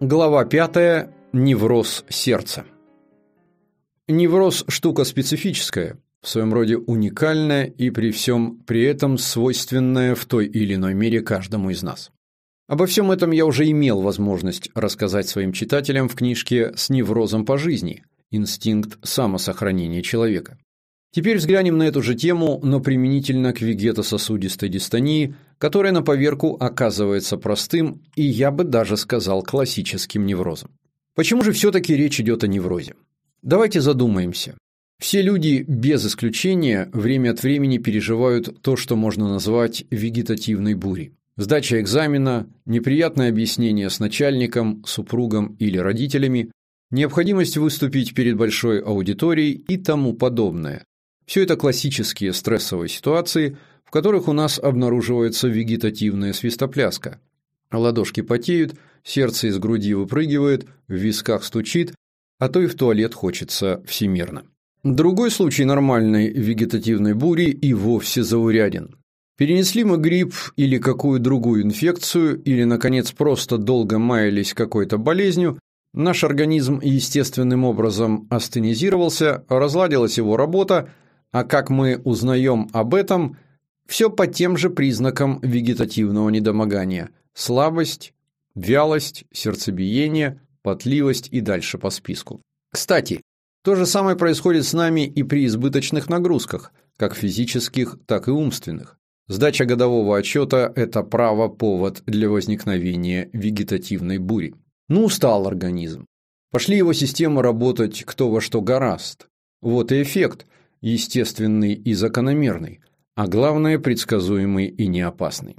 Глава 5. Невроз сердца. Невроз – штука специфическая, в своем роде уникальная и при всем при этом свойственная в той или иной мере каждому из нас. Обо всем этом я уже имел возможность рассказать своим читателям в книжке «С неврозом по жизни. Инстинкт самосохранения человека». Теперь взглянем на эту же тему, но применительно к вегетососудистой дистонии, которая на поверку оказывается простым и, я бы даже сказал, классическим неврозом. Почему же все-таки речь идет о неврозе? Давайте задумаемся. Все люди, без исключения, время от времени переживают то, что можно назвать вегетативной бурей. Сдача экзамена, неприятное объяснение с начальником, супругом или родителями, необходимость выступить перед большой аудиторией и тому подобное. Все это классические стрессовые ситуации, в которых у нас обнаруживается вегетативная свистопляска. Ладошки потеют, сердце из груди выпрыгивает, в висках стучит, а то и в туалет хочется всемирно. Другой случай нормальной вегетативной бури и вовсе зауряден. Перенесли мы грипп или какую другую инфекцию, или, наконец, просто долго маялись какой-то болезнью, наш организм естественным образом астенизировался, разладилась его работа, а как мы узнаем об этом, все по тем же признакам вегетативного недомогания – слабость, вялость, сердцебиение, потливость и дальше по списку. Кстати, то же самое происходит с нами и при избыточных нагрузках, как физических, так и умственных. Сдача годового отчета – это право-повод для возникновения вегетативной бури. Ну, устал организм. Пошли его системы работать кто во что гораст. Вот и эффект – естественный и закономерный, а главное – предсказуемый и неопасный.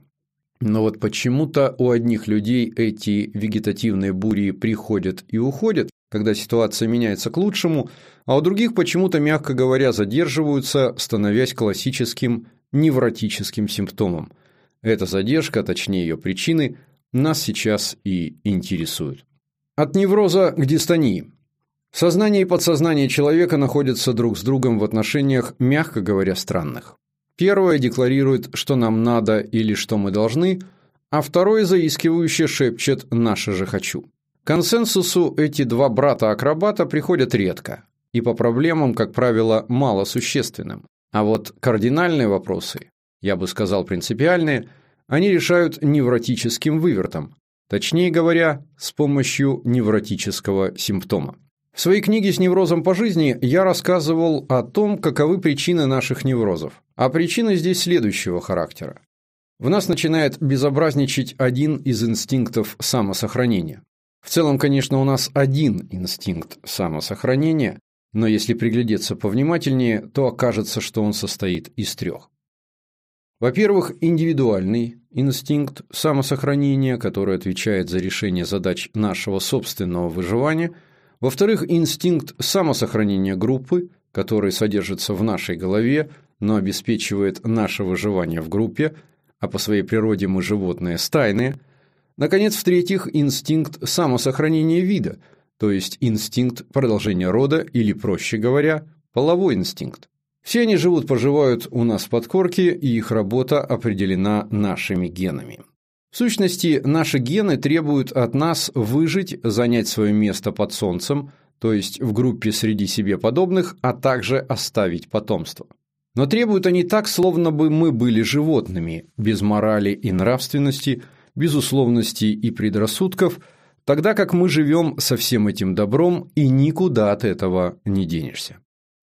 Но вот почему-то у одних людей эти вегетативные бури приходят и уходят, когда ситуация меняется к лучшему, а у других почему-то, мягко говоря, задерживаются, становясь классическим невротическим симптомом. Эта задержка, точнее ее причины, нас сейчас и интересуют. От невроза к дистонии. Сознание и подсознание человека находятся друг с другом в отношениях, мягко говоря, странных. Первое декларирует, что нам надо или что мы должны, а второе заискивающе шепчет «наше же хочу». Консенсусу эти два брата-акробата приходят редко, и по проблемам, как правило, малосущественным. А вот кардинальные вопросы, я бы сказал принципиальные, они решают невротическим вывертом, точнее говоря, с помощью невротического симптома. В своей книге «С неврозом по жизни» я рассказывал о том, каковы причины наших неврозов. А причины здесь следующего характера. В нас начинает безобразничать один из инстинктов самосохранения. В целом, конечно, у нас один инстинкт самосохранения, но если приглядеться повнимательнее, то окажется, что он состоит из трех. Во-первых, индивидуальный инстинкт самосохранения, который отвечает за решение задач нашего собственного выживания – во-вторых, инстинкт самосохранения группы, который содержится в нашей голове, но обеспечивает наше выживание в группе, а по своей природе мы животные стайные. Наконец, в-третьих, инстинкт самосохранения вида, то есть инстинкт продолжения рода или, проще говоря, половой инстинкт. Все они живут-поживают у нас в подкорке, и их работа определена нашими генами. В сущности, наши гены требуют от нас выжить, занять свое место под солнцем, то есть в группе среди себе подобных, а также оставить потомство. Но требуют они так, словно бы мы были животными, без морали и нравственности, без условностей и предрассудков, тогда как мы живем со всем этим добром и никуда от этого не денешься.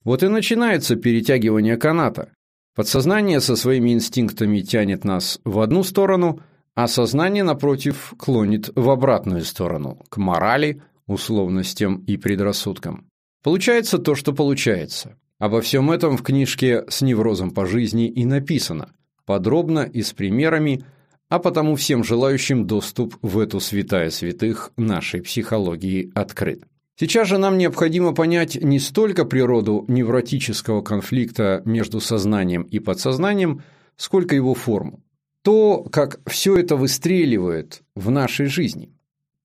Вот и начинается перетягивание каната. Подсознание со своими инстинктами тянет нас в одну сторону – а сознание, напротив, клонит в обратную сторону, к морали, условностям и предрассудкам. Получается то, что получается. Обо всем этом в книжке «С неврозом по жизни» и написано, подробно и с примерами, а потому всем желающим доступ в эту святая святых нашей психологии открыт. Сейчас же нам необходимо понять не столько природу невротического конфликта между сознанием и подсознанием, сколько его форму то, как все это выстреливает в нашей жизни.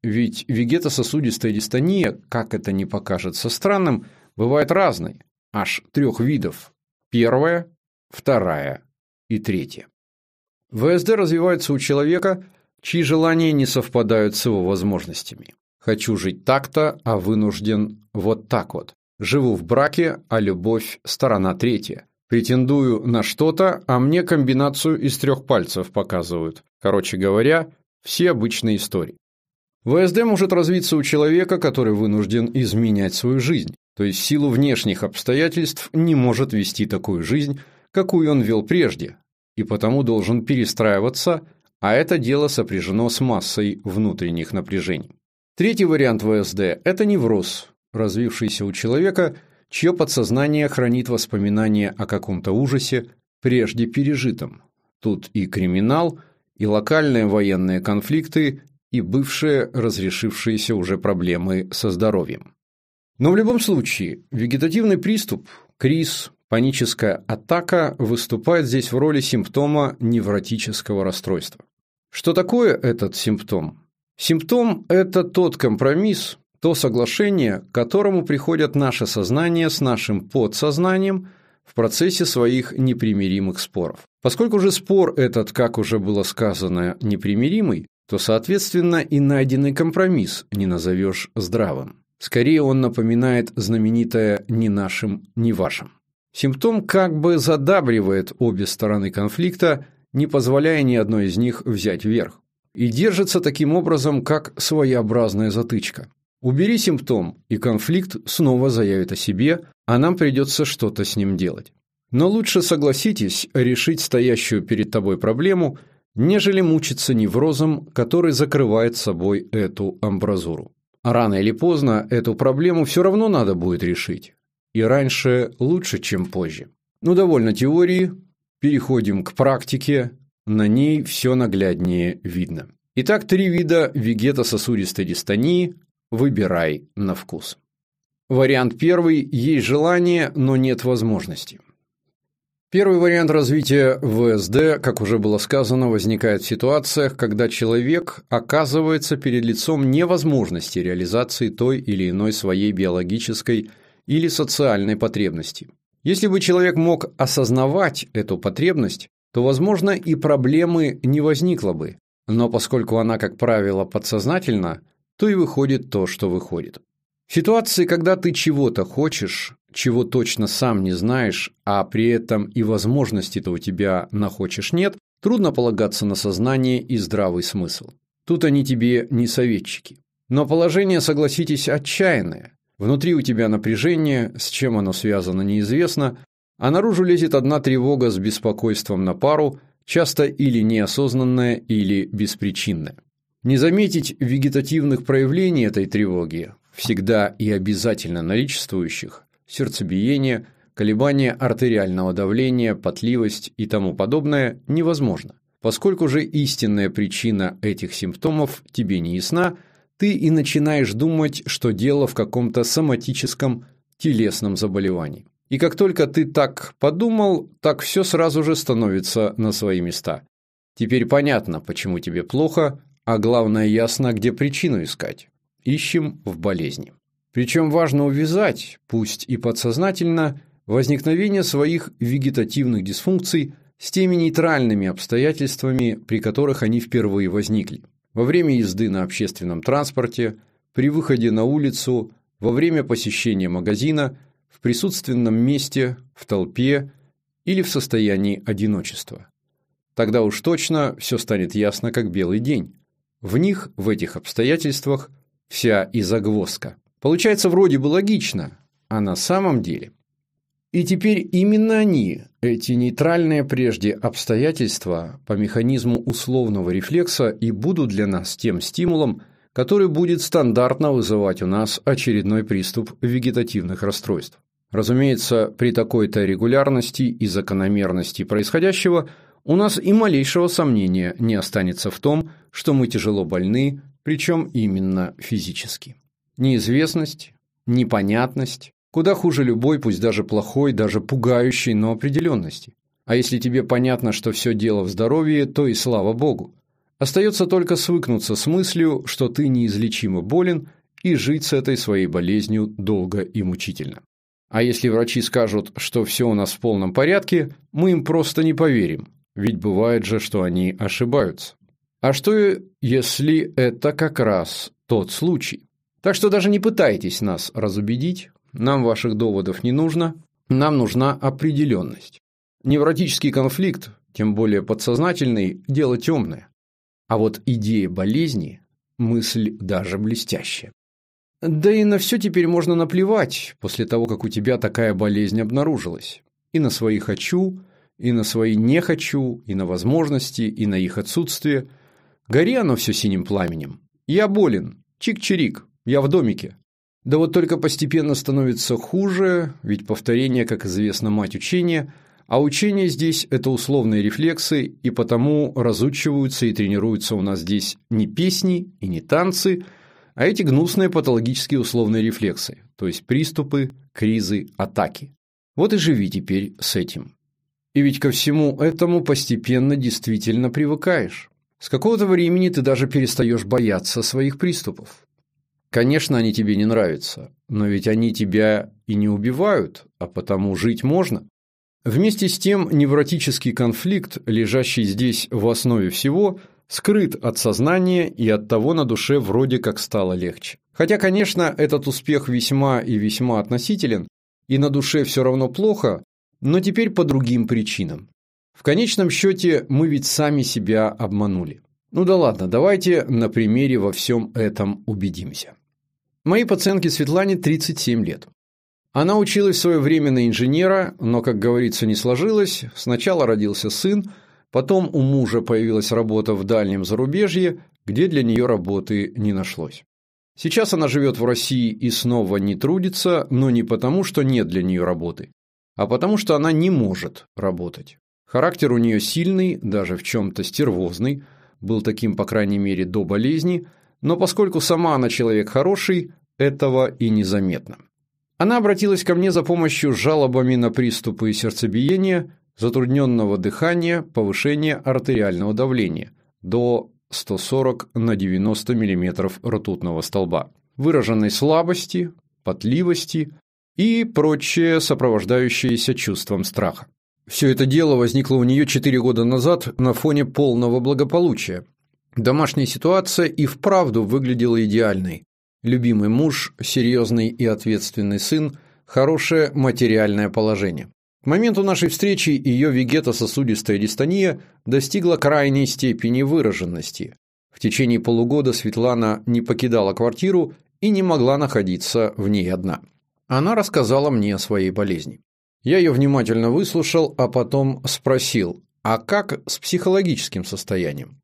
Ведь вегетососудистая дистония, как это не покажется странным, бывает разной, аж трех видов. Первая, вторая и третья. ВСД развивается у человека, чьи желания не совпадают с его возможностями. Хочу жить так-то, а вынужден вот так вот. Живу в браке, а любовь – сторона третья. Претендую на что-то, а мне комбинацию из трех пальцев показывают. Короче говоря, все обычные истории. ВСД может развиться у человека, который вынужден изменять свою жизнь, то есть силу внешних обстоятельств не может вести такую жизнь, какую он вел прежде, и потому должен перестраиваться, а это дело сопряжено с массой внутренних напряжений. Третий вариант ВСД – это невроз, развившийся у человека, чье подсознание хранит воспоминания о каком-то ужасе, прежде пережитом. Тут и криминал, и локальные военные конфликты, и бывшие разрешившиеся уже проблемы со здоровьем. Но в любом случае, вегетативный приступ, криз, паническая атака выступает здесь в роли симптома невротического расстройства. Что такое этот симптом? Симптом – это тот компромисс, то соглашение, к которому приходят наше сознание с нашим подсознанием в процессе своих непримиримых споров. Поскольку же спор этот, как уже было сказано, непримиримый, то, соответственно, и найденный компромисс не назовешь здравым. Скорее он напоминает знаменитое «ни нашим, ни вашим». Симптом как бы задабривает обе стороны конфликта, не позволяя ни одной из них взять верх. И держится таким образом, как своеобразная затычка. Убери симптом, и конфликт снова заявит о себе, а нам придется что-то с ним делать. Но лучше согласитесь решить стоящую перед тобой проблему, нежели мучиться неврозом, который закрывает собой эту амбразуру. Рано или поздно эту проблему все равно надо будет решить. И раньше лучше, чем позже. Ну, довольно теории, переходим к практике, на ней все нагляднее видно. Итак, три вида вегетососудистой дистонии, Выбирай на вкус. Вариант первый – есть желание, но нет возможности. Первый вариант развития ВСД, как уже было сказано, возникает в ситуациях, когда человек оказывается перед лицом невозможности реализации той или иной своей биологической или социальной потребности. Если бы человек мог осознавать эту потребность, то, возможно, и проблемы не возникло бы, но поскольку она, как правило, подсознательна, то и выходит то, что выходит. В ситуации, когда ты чего-то хочешь, чего точно сам не знаешь, а при этом и возможности-то у тебя на хочешь нет, трудно полагаться на сознание и здравый смысл. Тут они тебе не советчики. Но положение, согласитесь, отчаянное. Внутри у тебя напряжение, с чем оно связано неизвестно, а наружу лезет одна тревога с беспокойством на пару, часто или неосознанная, или беспричинная. Не заметить вегетативных проявлений этой тревоги, всегда и обязательно наличествующих, сердцебиение, колебания артериального давления, потливость и тому подобное, невозможно. Поскольку же истинная причина этих симптомов тебе не ясна, ты и начинаешь думать, что дело в каком-то соматическом телесном заболевании. И как только ты так подумал, так все сразу же становится на свои места. Теперь понятно, почему тебе плохо, а главное ясно, где причину искать. Ищем в болезни. Причем важно увязать, пусть и подсознательно, возникновение своих вегетативных дисфункций с теми нейтральными обстоятельствами, при которых они впервые возникли. Во время езды на общественном транспорте, при выходе на улицу, во время посещения магазина, в присутственном месте, в толпе или в состоянии одиночества. Тогда уж точно все станет ясно, как белый день. В них, в этих обстоятельствах, вся и загвоздка. Получается вроде бы логично, а на самом деле. И теперь именно они, эти нейтральные прежде обстоятельства по механизму условного рефлекса и будут для нас тем стимулом, который будет стандартно вызывать у нас очередной приступ вегетативных расстройств. Разумеется, при такой-то регулярности и закономерности происходящего – у нас и малейшего сомнения не останется в том, что мы тяжело больны, причем именно физически. Неизвестность, непонятность, куда хуже любой, пусть даже плохой, даже пугающей, но определенности. А если тебе понятно, что все дело в здоровье, то и слава богу. Остается только свыкнуться с мыслью, что ты неизлечимо болен, и жить с этой своей болезнью долго и мучительно. А если врачи скажут, что все у нас в полном порядке, мы им просто не поверим, ведь бывает же, что они ошибаются. А что, если это как раз тот случай? Так что даже не пытайтесь нас разубедить, нам ваших доводов не нужно, нам нужна определенность. Невротический конфликт, тем более подсознательный, дело темное. А вот идея болезни – мысль даже блестящая. Да и на все теперь можно наплевать, после того, как у тебя такая болезнь обнаружилась. И на свои «хочу», и на свои «не хочу», и на возможности, и на их отсутствие. Гори оно все синим пламенем. Я болен, чик-чирик, я в домике. Да вот только постепенно становится хуже, ведь повторение, как известно, мать учения, а учение здесь – это условные рефлексы, и потому разучиваются и тренируются у нас здесь не песни и не танцы – а эти гнусные патологические условные рефлексы, то есть приступы, кризы, атаки. Вот и живи теперь с этим. И ведь ко всему этому постепенно действительно привыкаешь. С какого-то времени ты даже перестаешь бояться своих приступов. Конечно, они тебе не нравятся, но ведь они тебя и не убивают, а потому жить можно. Вместе с тем невротический конфликт, лежащий здесь в основе всего – скрыт от сознания и от того на душе вроде как стало легче. Хотя, конечно, этот успех весьма и весьма относителен, и на душе все равно плохо, но теперь по другим причинам. В конечном счете мы ведь сами себя обманули. Ну да ладно, давайте на примере во всем этом убедимся. Моей пациентке Светлане 37 лет. Она училась в свое время на инженера, но, как говорится, не сложилось. Сначала родился сын, Потом у мужа появилась работа в дальнем зарубежье, где для нее работы не нашлось. Сейчас она живет в России и снова не трудится, но не потому, что нет для нее работы, а потому, что она не может работать. Характер у нее сильный, даже в чем-то стервозный, был таким, по крайней мере, до болезни, но поскольку сама она человек хороший, этого и незаметно. Она обратилась ко мне за помощью с жалобами на приступы сердцебиения, затрудненного дыхания, повышение артериального давления до 140 на 90 мм ртутного столба, выраженной слабости, потливости и прочее сопровождающееся чувством страха. Все это дело возникло у нее 4 года назад на фоне полного благополучия. Домашняя ситуация и вправду выглядела идеальной. Любимый муж, серьезный и ответственный сын, хорошее материальное положение. К моменту нашей встречи ее вегетососудистая дистония достигла крайней степени выраженности. В течение полугода Светлана не покидала квартиру и не могла находиться в ней одна. Она рассказала мне о своей болезни. Я ее внимательно выслушал, а потом спросил, а как с психологическим состоянием?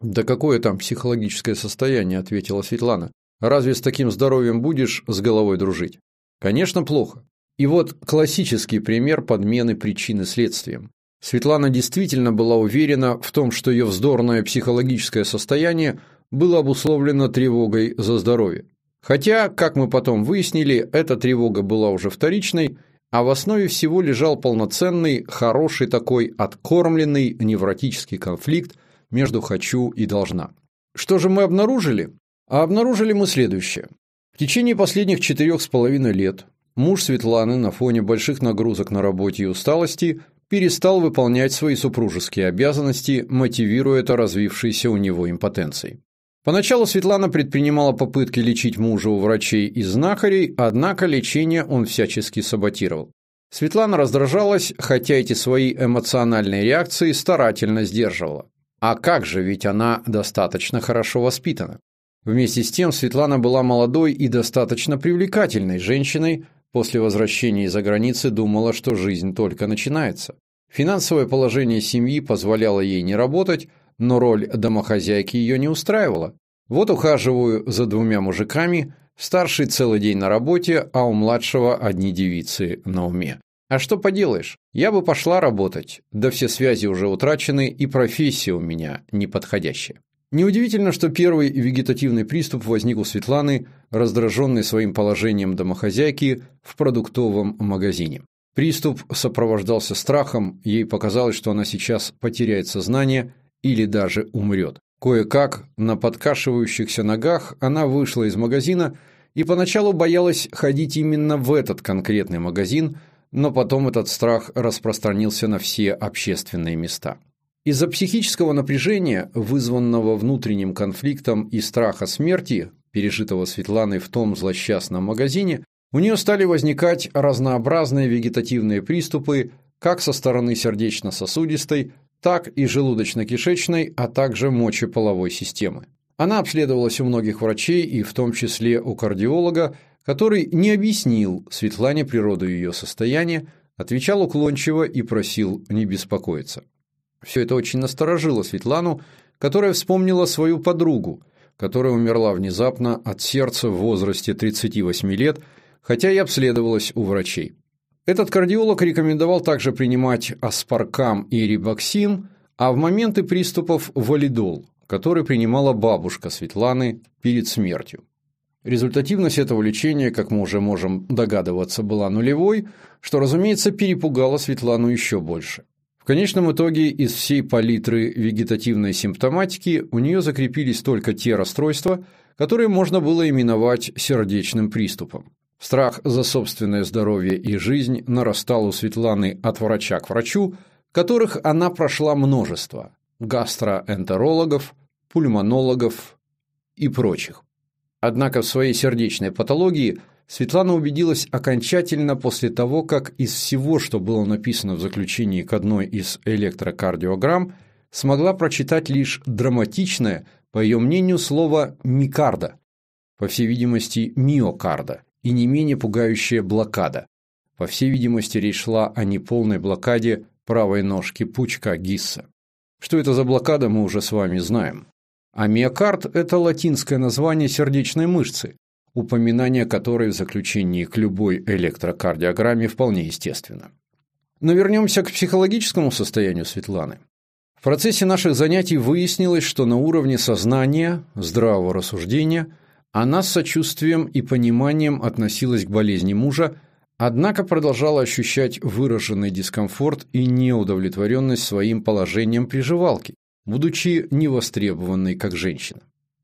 «Да какое там психологическое состояние?» – ответила Светлана. «Разве с таким здоровьем будешь с головой дружить?» «Конечно, плохо. И вот классический пример подмены причины следствием. Светлана действительно была уверена в том, что ее вздорное психологическое состояние было обусловлено тревогой за здоровье. Хотя, как мы потом выяснили, эта тревога была уже вторичной, а в основе всего лежал полноценный, хороший такой, откормленный невротический конфликт между «хочу» и «должна». Что же мы обнаружили? А обнаружили мы следующее. В течение последних четырех с половиной лет Муж Светланы на фоне больших нагрузок на работе и усталости перестал выполнять свои супружеские обязанности, мотивируя это развившейся у него импотенцией. Поначалу Светлана предпринимала попытки лечить мужа у врачей и знахарей, однако лечение он всячески саботировал. Светлана раздражалась, хотя эти свои эмоциональные реакции старательно сдерживала. А как же, ведь она достаточно хорошо воспитана. Вместе с тем Светлана была молодой и достаточно привлекательной женщиной, После возвращения из-за границы думала, что жизнь только начинается. Финансовое положение семьи позволяло ей не работать, но роль домохозяйки ее не устраивала. Вот ухаживаю за двумя мужиками, старший целый день на работе, а у младшего одни девицы на уме. А что поделаешь, я бы пошла работать, да все связи уже утрачены и профессия у меня неподходящая. Неудивительно, что первый вегетативный приступ возник у Светланы, раздраженной своим положением домохозяйки в продуктовом магазине. Приступ сопровождался страхом, ей показалось, что она сейчас потеряет сознание или даже умрет. Кое-как, на подкашивающихся ногах, она вышла из магазина и поначалу боялась ходить именно в этот конкретный магазин, но потом этот страх распространился на все общественные места. Из-за психического напряжения, вызванного внутренним конфликтом и страха смерти, пережитого Светланой в том злосчастном магазине, у нее стали возникать разнообразные вегетативные приступы как со стороны сердечно-сосудистой, так и желудочно-кишечной, а также мочеполовой системы. Она обследовалась у многих врачей и в том числе у кардиолога, который не объяснил Светлане природу ее состояния, отвечал уклончиво и просил не беспокоиться. Все это очень насторожило Светлану, которая вспомнила свою подругу, которая умерла внезапно от сердца в возрасте 38 лет, хотя и обследовалась у врачей. Этот кардиолог рекомендовал также принимать аспаркам и рибоксин, а в моменты приступов валидол, который принимала бабушка Светланы перед смертью. Результативность этого лечения, как мы уже можем догадываться, была нулевой, что, разумеется, перепугало Светлану еще больше. В конечном итоге из всей палитры вегетативной симптоматики у нее закрепились только те расстройства, которые можно было именовать сердечным приступом. Страх за собственное здоровье и жизнь нарастал у Светланы от врача к врачу, которых она прошла множество – гастроэнтерологов, пульмонологов и прочих. Однако в своей сердечной патологии Светлана убедилась окончательно после того, как из всего, что было написано в заключении к одной из электрокардиограмм, смогла прочитать лишь драматичное, по ее мнению, слово «микарда», по всей видимости, «миокарда», и не менее пугающая блокада. По всей видимости, речь шла о неполной блокаде правой ножки пучка Гисса. Что это за блокада, мы уже с вами знаем. А миокард – это латинское название сердечной мышцы, упоминание которой в заключении к любой электрокардиограмме вполне естественно. Но вернемся к психологическому состоянию Светланы. В процессе наших занятий выяснилось, что на уровне сознания, здравого рассуждения – она с сочувствием и пониманием относилась к болезни мужа, однако продолжала ощущать выраженный дискомфорт и неудовлетворенность своим положением приживалки, будучи невостребованной как женщина.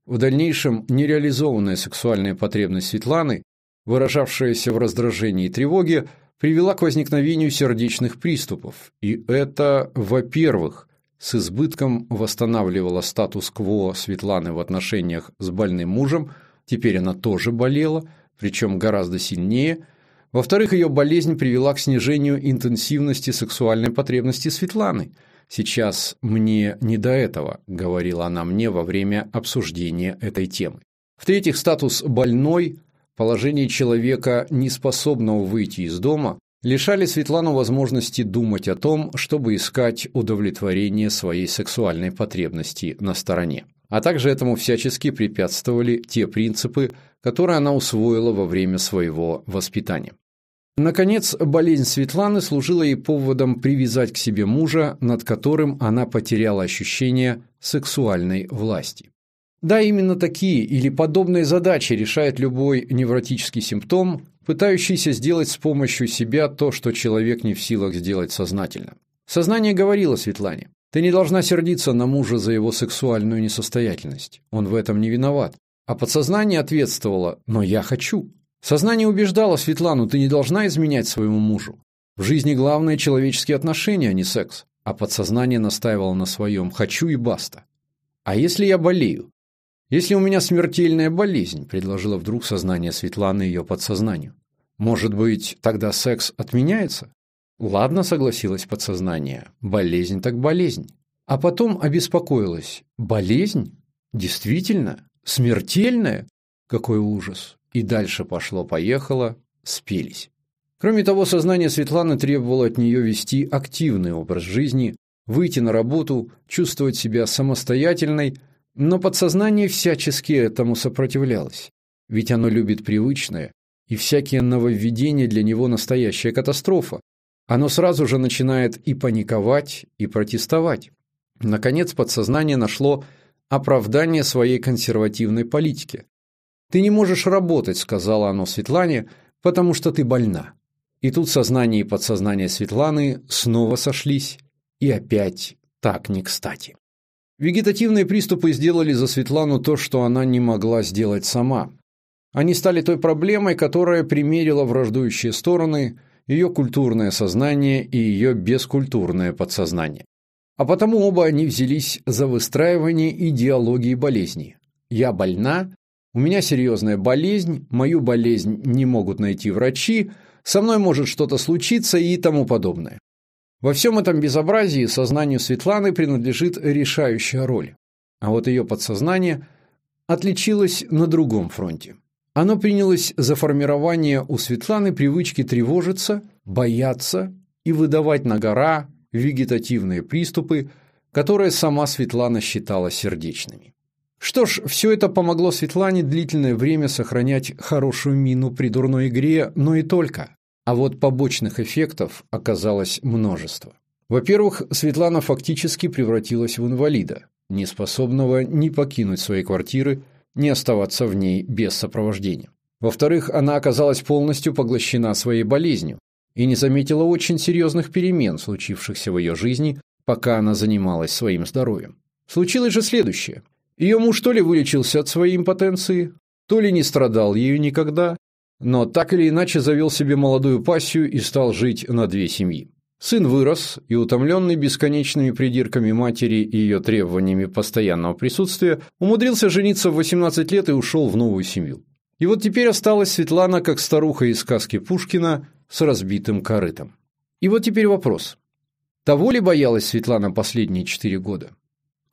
В дальнейшем нереализованная сексуальная потребность Светланы, выражавшаяся в раздражении и тревоге, привела к возникновению сердечных приступов, и это, во-первых, с избытком восстанавливало статус-кво Светланы в отношениях с больным мужем – Теперь она тоже болела, причем гораздо сильнее. Во-вторых, ее болезнь привела к снижению интенсивности сексуальной потребности Светланы. «Сейчас мне не до этого», — говорила она мне во время обсуждения этой темы. В-третьих, статус «больной», положение человека, неспособного выйти из дома, лишали Светлану возможности думать о том, чтобы искать удовлетворение своей сексуальной потребности на стороне а также этому всячески препятствовали те принципы, которые она усвоила во время своего воспитания. Наконец, болезнь Светланы служила ей поводом привязать к себе мужа, над которым она потеряла ощущение сексуальной власти. Да, именно такие или подобные задачи решает любой невротический симптом, пытающийся сделать с помощью себя то, что человек не в силах сделать сознательно. Сознание говорило Светлане, ты не должна сердиться на мужа за его сексуальную несостоятельность. Он в этом не виноват. А подсознание ответствовало «но я хочу». Сознание убеждало Светлану, ты не должна изменять своему мужу. В жизни главное человеческие отношения, а не секс. А подсознание настаивало на своем «хочу и баста». А если я болею? Если у меня смертельная болезнь, предложила вдруг сознание Светланы ее подсознанию. Может быть, тогда секс отменяется? Ладно, согласилась подсознание. Болезнь так болезнь. А потом обеспокоилась. Болезнь? Действительно? Смертельная? Какой ужас. И дальше пошло-поехало, спелись. Кроме того, сознание Светланы требовало от нее вести активный образ жизни, выйти на работу, чувствовать себя самостоятельной, но подсознание всячески этому сопротивлялось. Ведь оно любит привычное, и всякие нововведения для него настоящая катастрофа, оно сразу же начинает и паниковать, и протестовать. Наконец, подсознание нашло оправдание своей консервативной политике. «Ты не можешь работать», — сказала оно Светлане, — «потому что ты больна». И тут сознание и подсознание Светланы снова сошлись, и опять так не кстати. Вегетативные приступы сделали за Светлану то, что она не могла сделать сама. Они стали той проблемой, которая примерила враждующие стороны – ее культурное сознание и ее бескультурное подсознание. А потому оба они взялись за выстраивание идеологии болезни. Я больна, У меня серьезная болезнь, мою болезнь не могут найти врачи, со мной может что-то случиться и тому подобное. Во всем этом безобразии сознанию Светланы принадлежит решающая роль. А вот ее подсознание отличилось на другом фронте. Оно принялось за формирование у Светланы привычки тревожиться, бояться и выдавать на гора вегетативные приступы, которые сама Светлана считала сердечными. Что ж, все это помогло Светлане длительное время сохранять хорошую мину при дурной игре, но и только. А вот побочных эффектов оказалось множество. Во-первых, Светлана фактически превратилась в инвалида, неспособного ни покинуть своей квартиры, ни оставаться в ней без сопровождения. Во-вторых, она оказалась полностью поглощена своей болезнью и не заметила очень серьезных перемен, случившихся в ее жизни, пока она занималась своим здоровьем. Случилось же следующее – ее муж то ли вылечился от своей импотенции, то ли не страдал ею никогда, но так или иначе завел себе молодую пассию и стал жить на две семьи. Сын вырос и, утомленный бесконечными придирками матери и ее требованиями постоянного присутствия, умудрился жениться в 18 лет и ушел в новую семью. И вот теперь осталась Светлана, как старуха из сказки Пушкина, с разбитым корытом. И вот теперь вопрос. Того ли боялась Светлана последние четыре года?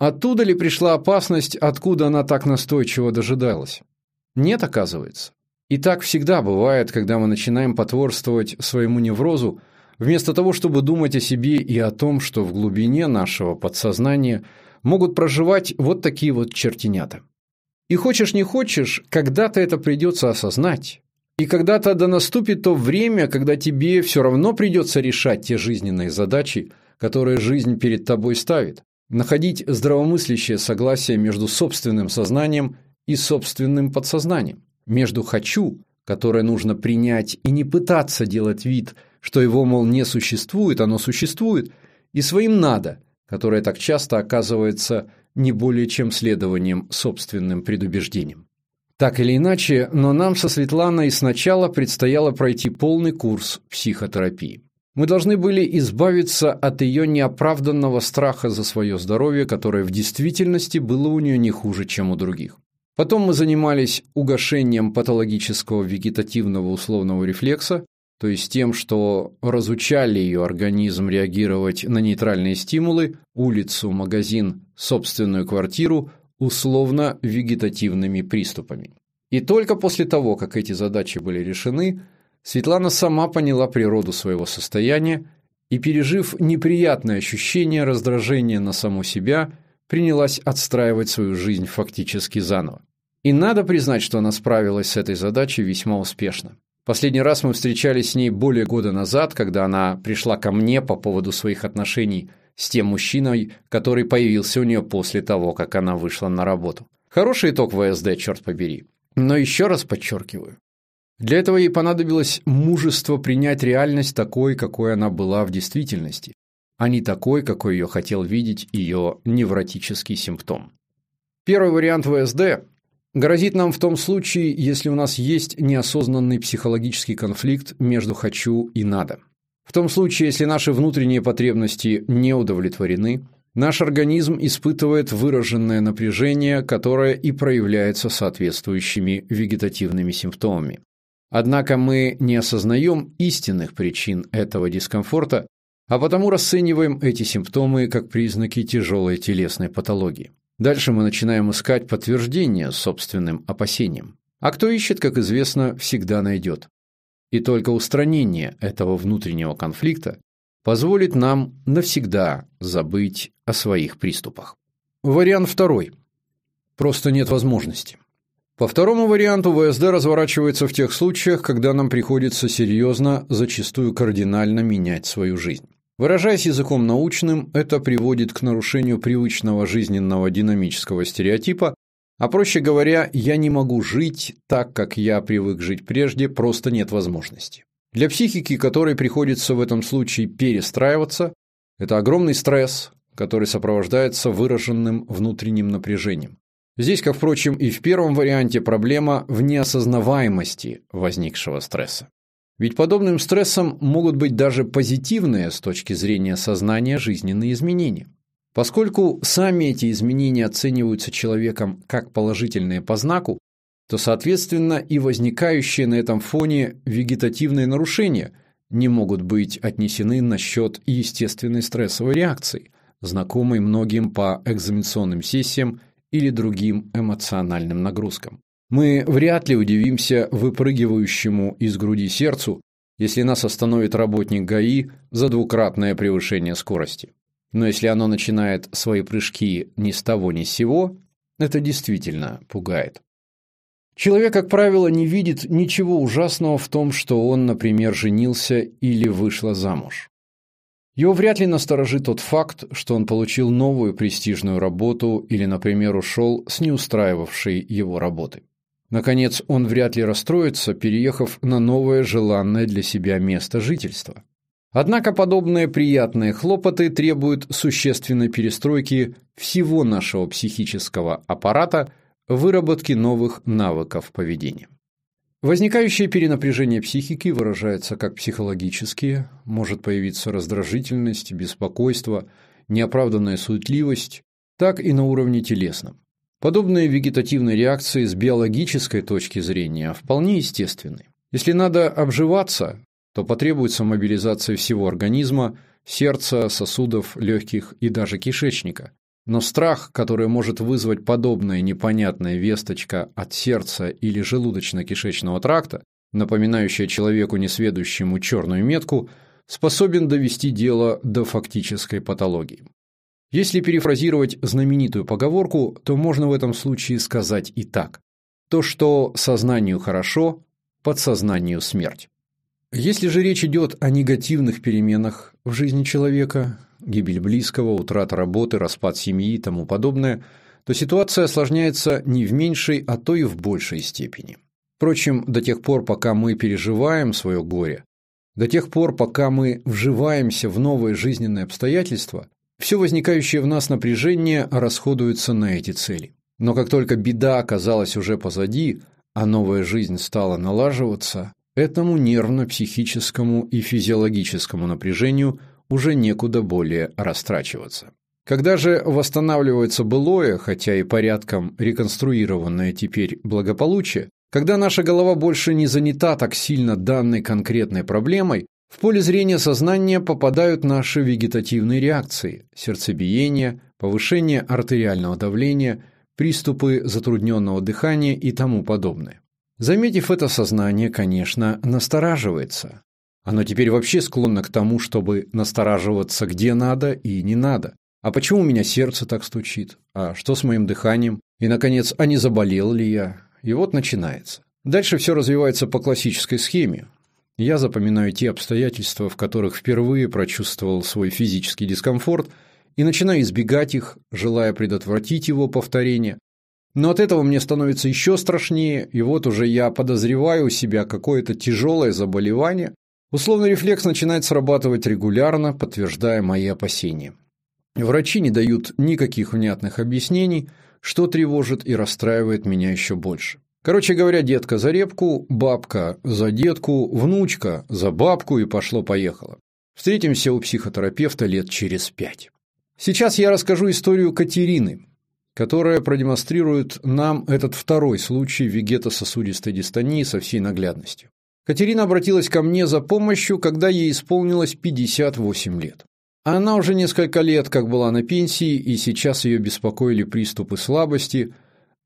Оттуда ли пришла опасность, откуда она так настойчиво дожидалась? Нет, оказывается. И так всегда бывает, когда мы начинаем потворствовать своему неврозу, вместо того, чтобы думать о себе и о том, что в глубине нашего подсознания могут проживать вот такие вот чертенята. И хочешь не хочешь, когда-то это придется осознать. И когда-то да наступит то время, когда тебе все равно придется решать те жизненные задачи, которые жизнь перед тобой ставит находить здравомыслящее согласие между собственным сознанием и собственным подсознанием, между «хочу», которое нужно принять и не пытаться делать вид, что его, мол, не существует, оно существует, и своим «надо», которое так часто оказывается не более чем следованием собственным предубеждениям. Так или иначе, но нам со Светланой сначала предстояло пройти полный курс психотерапии. Мы должны были избавиться от ее неоправданного страха за свое здоровье, которое в действительности было у нее не хуже, чем у других. Потом мы занимались угошением патологического вегетативного условного рефлекса, то есть тем, что разучали ее организм реагировать на нейтральные стимулы, улицу, магазин, собственную квартиру, условно-вегетативными приступами. И только после того, как эти задачи были решены, Светлана сама поняла природу своего состояния и, пережив неприятное ощущение раздражения на саму себя, принялась отстраивать свою жизнь фактически заново. И надо признать, что она справилась с этой задачей весьма успешно. Последний раз мы встречались с ней более года назад, когда она пришла ко мне по поводу своих отношений с тем мужчиной, который появился у нее после того, как она вышла на работу. Хороший итог ВСД, черт побери. Но еще раз подчеркиваю, для этого ей понадобилось мужество принять реальность такой, какой она была в действительности, а не такой, какой ее хотел видеть ее невротический симптом. Первый вариант ВСД грозит нам в том случае, если у нас есть неосознанный психологический конфликт между «хочу» и «надо». В том случае, если наши внутренние потребности не удовлетворены, наш организм испытывает выраженное напряжение, которое и проявляется соответствующими вегетативными симптомами. Однако мы не осознаем истинных причин этого дискомфорта, а потому расцениваем эти симптомы как признаки тяжелой телесной патологии. Дальше мы начинаем искать подтверждение собственным опасениям. А кто ищет, как известно, всегда найдет. И только устранение этого внутреннего конфликта позволит нам навсегда забыть о своих приступах. Вариант второй. Просто нет возможности. По второму варианту ВСД разворачивается в тех случаях, когда нам приходится серьезно, зачастую кардинально менять свою жизнь. Выражаясь языком научным, это приводит к нарушению привычного жизненного динамического стереотипа, а проще говоря, я не могу жить так, как я привык жить прежде, просто нет возможности. Для психики, которой приходится в этом случае перестраиваться, это огромный стресс, который сопровождается выраженным внутренним напряжением. Здесь, как, впрочем, и в первом варианте, проблема в неосознаваемости возникшего стресса. Ведь подобным стрессом могут быть даже позитивные с точки зрения сознания жизненные изменения. Поскольку сами эти изменения оцениваются человеком как положительные по знаку, то, соответственно, и возникающие на этом фоне вегетативные нарушения не могут быть отнесены на счет естественной стрессовой реакции, знакомой многим по экзаменационным сессиям или другим эмоциональным нагрузкам. Мы вряд ли удивимся выпрыгивающему из груди сердцу, если нас остановит работник ГАИ за двукратное превышение скорости. Но если оно начинает свои прыжки ни с того ни с сего, это действительно пугает. Человек, как правило, не видит ничего ужасного в том, что он, например, женился или вышла замуж. Его вряд ли насторожит тот факт, что он получил новую престижную работу или, например, ушел с неустраивавшей его работы. Наконец, он вряд ли расстроится, переехав на новое желанное для себя место жительства. Однако подобные приятные хлопоты требуют существенной перестройки всего нашего психического аппарата – выработки новых навыков поведения. Возникающее перенапряжение психики выражается как психологические, может появиться раздражительность, беспокойство, неоправданная суетливость, так и на уровне телесном. Подобные вегетативные реакции с биологической точки зрения вполне естественны. Если надо обживаться, то потребуется мобилизация всего организма, сердца, сосудов, легких и даже кишечника, но страх, который может вызвать подобная непонятная весточка от сердца или желудочно-кишечного тракта, напоминающая человеку несведущему черную метку, способен довести дело до фактической патологии. Если перефразировать знаменитую поговорку, то можно в этом случае сказать и так. То, что сознанию хорошо, подсознанию смерть. Если же речь идет о негативных переменах в жизни человека, гибель близкого, утрата работы, распад семьи и тому подобное, то ситуация осложняется не в меньшей, а то и в большей степени. Впрочем, до тех пор, пока мы переживаем свое горе, до тех пор, пока мы вживаемся в новые жизненные обстоятельства, все возникающее в нас напряжение расходуется на эти цели. Но как только беда оказалась уже позади, а новая жизнь стала налаживаться, этому нервно-психическому и физиологическому напряжению – уже некуда более растрачиваться. Когда же восстанавливается былое, хотя и порядком реконструированное теперь благополучие, когда наша голова больше не занята так сильно данной конкретной проблемой, в поле зрения сознания попадают наши вегетативные реакции – сердцебиение, повышение артериального давления, приступы затрудненного дыхания и тому подобное. Заметив это, сознание, конечно, настораживается. Оно теперь вообще склонно к тому, чтобы настораживаться где надо и не надо. А почему у меня сердце так стучит? А что с моим дыханием? И, наконец, а не заболел ли я? И вот начинается. Дальше все развивается по классической схеме. Я запоминаю те обстоятельства, в которых впервые прочувствовал свой физический дискомфорт, и начинаю избегать их, желая предотвратить его повторение. Но от этого мне становится еще страшнее, и вот уже я подозреваю у себя какое-то тяжелое заболевание, Условный рефлекс начинает срабатывать регулярно, подтверждая мои опасения. Врачи не дают никаких внятных объяснений, что тревожит и расстраивает меня еще больше. Короче говоря, детка за репку, бабка за детку, внучка за бабку и пошло-поехало. Встретимся у психотерапевта лет через пять. Сейчас я расскажу историю Катерины, которая продемонстрирует нам этот второй случай вегетососудистой дистонии со всей наглядностью. Катерина обратилась ко мне за помощью, когда ей исполнилось 58 лет. Она уже несколько лет как была на пенсии, и сейчас ее беспокоили приступы слабости,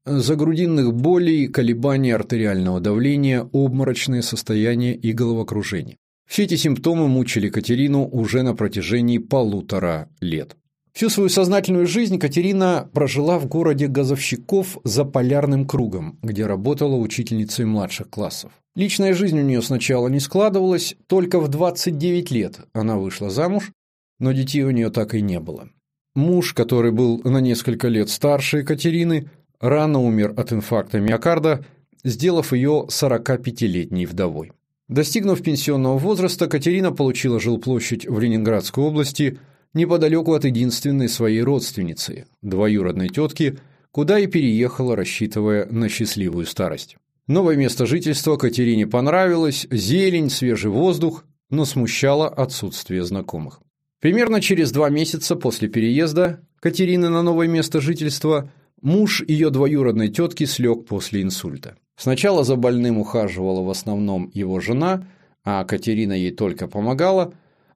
загрудинных болей, колебания артериального давления, обморочное состояние и головокружение. Все эти симптомы мучили Катерину уже на протяжении полутора лет. Всю свою сознательную жизнь Катерина прожила в городе газовщиков за полярным кругом, где работала учительницей младших классов. Личная жизнь у нее сначала не складывалась, только в 29 лет она вышла замуж, но детей у нее так и не было. Муж, который был на несколько лет старше Екатерины, рано умер от инфаркта миокарда, сделав ее 45-летней вдовой. Достигнув пенсионного возраста, Катерина получила жилплощадь в Ленинградской области – неподалеку от единственной своей родственницы, двоюродной тетки, куда и переехала, рассчитывая на счастливую старость. Новое место жительства Катерине понравилось, зелень, свежий воздух, но смущало отсутствие знакомых. Примерно через два месяца после переезда Катерины на новое место жительства Муж ее двоюродной тетки слег после инсульта. Сначала за больным ухаживала в основном его жена, а Катерина ей только помогала,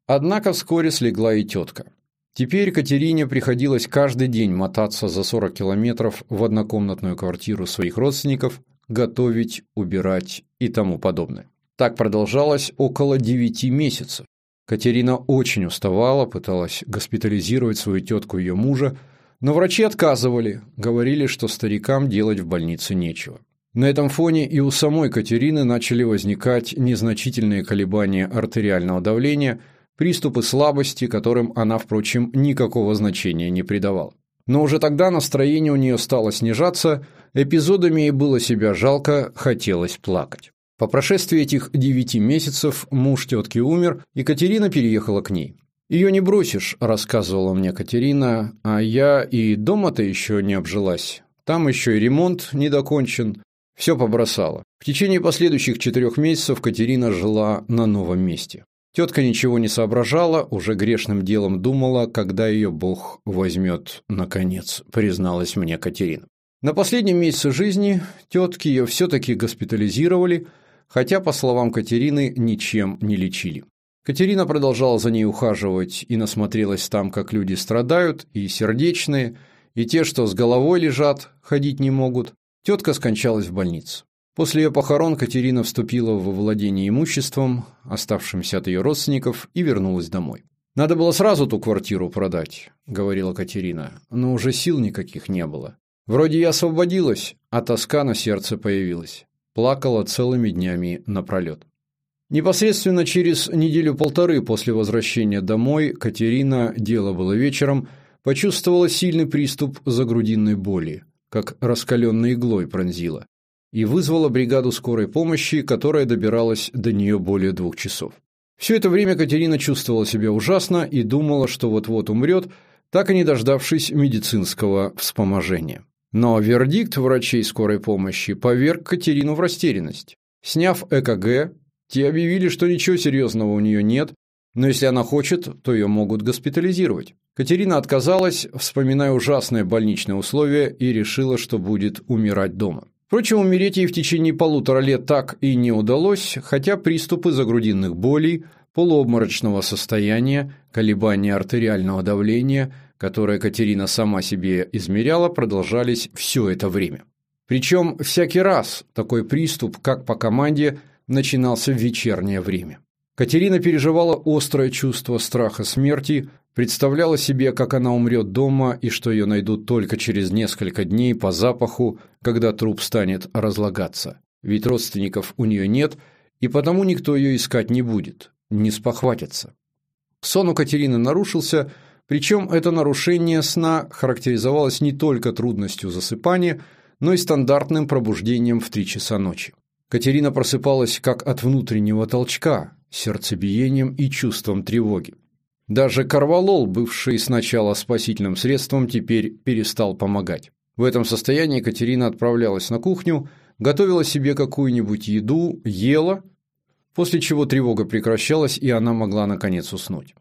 однако вскоре слегла и тетка. Теперь Катерине приходилось каждый день мотаться за 40 километров в однокомнатную квартиру своих родственников, готовить, убирать и тому подобное. Так продолжалось около 9 месяцев. Катерина очень уставала, пыталась госпитализировать свою тетку ее мужа, но врачи отказывали, говорили, что старикам делать в больнице нечего. На этом фоне и у самой Катерины начали возникать незначительные колебания артериального давления – приступы слабости, которым она, впрочем, никакого значения не придавала. Но уже тогда настроение у нее стало снижаться, эпизодами ей было себя жалко, хотелось плакать. По прошествии этих девяти месяцев муж тетки умер, и Катерина переехала к ней. «Ее не бросишь», – рассказывала мне Катерина, – «а я и дома-то еще не обжилась. Там еще и ремонт не докончен. Все побросала. В течение последующих четырех месяцев Катерина жила на новом месте. Тетка ничего не соображала, уже грешным делом думала, когда ее Бог возьмет, наконец, призналась мне Катерина. На последнем месяце жизни тетки ее все-таки госпитализировали, хотя, по словам Катерины, ничем не лечили. Катерина продолжала за ней ухаживать и насмотрелась там, как люди страдают, и сердечные, и те, что с головой лежат, ходить не могут. Тетка скончалась в больнице. После ее похорон Катерина вступила во владение имуществом, оставшимся от ее родственников, и вернулась домой. «Надо было сразу ту квартиру продать», – говорила Катерина, – «но уже сил никаких не было. Вроде я освободилась, а тоска на сердце появилась. Плакала целыми днями напролет». Непосредственно через неделю-полторы после возвращения домой Катерина, дело было вечером, почувствовала сильный приступ загрудинной боли, как раскаленной иглой пронзила и вызвала бригаду скорой помощи, которая добиралась до нее более двух часов. Все это время Катерина чувствовала себя ужасно и думала, что вот-вот умрет, так и не дождавшись медицинского вспоможения. Но вердикт врачей скорой помощи поверг Катерину в растерянность. Сняв ЭКГ, те объявили, что ничего серьезного у нее нет, но если она хочет, то ее могут госпитализировать. Катерина отказалась, вспоминая ужасные больничные условия, и решила, что будет умирать дома. Впрочем, умереть ей в течение полутора лет так и не удалось, хотя приступы загрудинных болей, полуобморочного состояния, колебания артериального давления, которое Катерина сама себе измеряла, продолжались все это время. Причем всякий раз такой приступ, как по команде, начинался в вечернее время. Катерина переживала острое чувство страха смерти, представляла себе, как она умрет дома и что ее найдут только через несколько дней по запаху, когда труп станет разлагаться. Ведь родственников у нее нет, и потому никто ее искать не будет, не спохватится. Сон у Катерины нарушился, причем это нарушение сна характеризовалось не только трудностью засыпания, но и стандартным пробуждением в три часа ночи. Катерина просыпалась как от внутреннего толчка, сердцебиением и чувством тревоги. Даже корвалол, бывший сначала спасительным средством, теперь перестал помогать. В этом состоянии Екатерина отправлялась на кухню, готовила себе какую-нибудь еду, ела, после чего тревога прекращалась, и она могла наконец уснуть.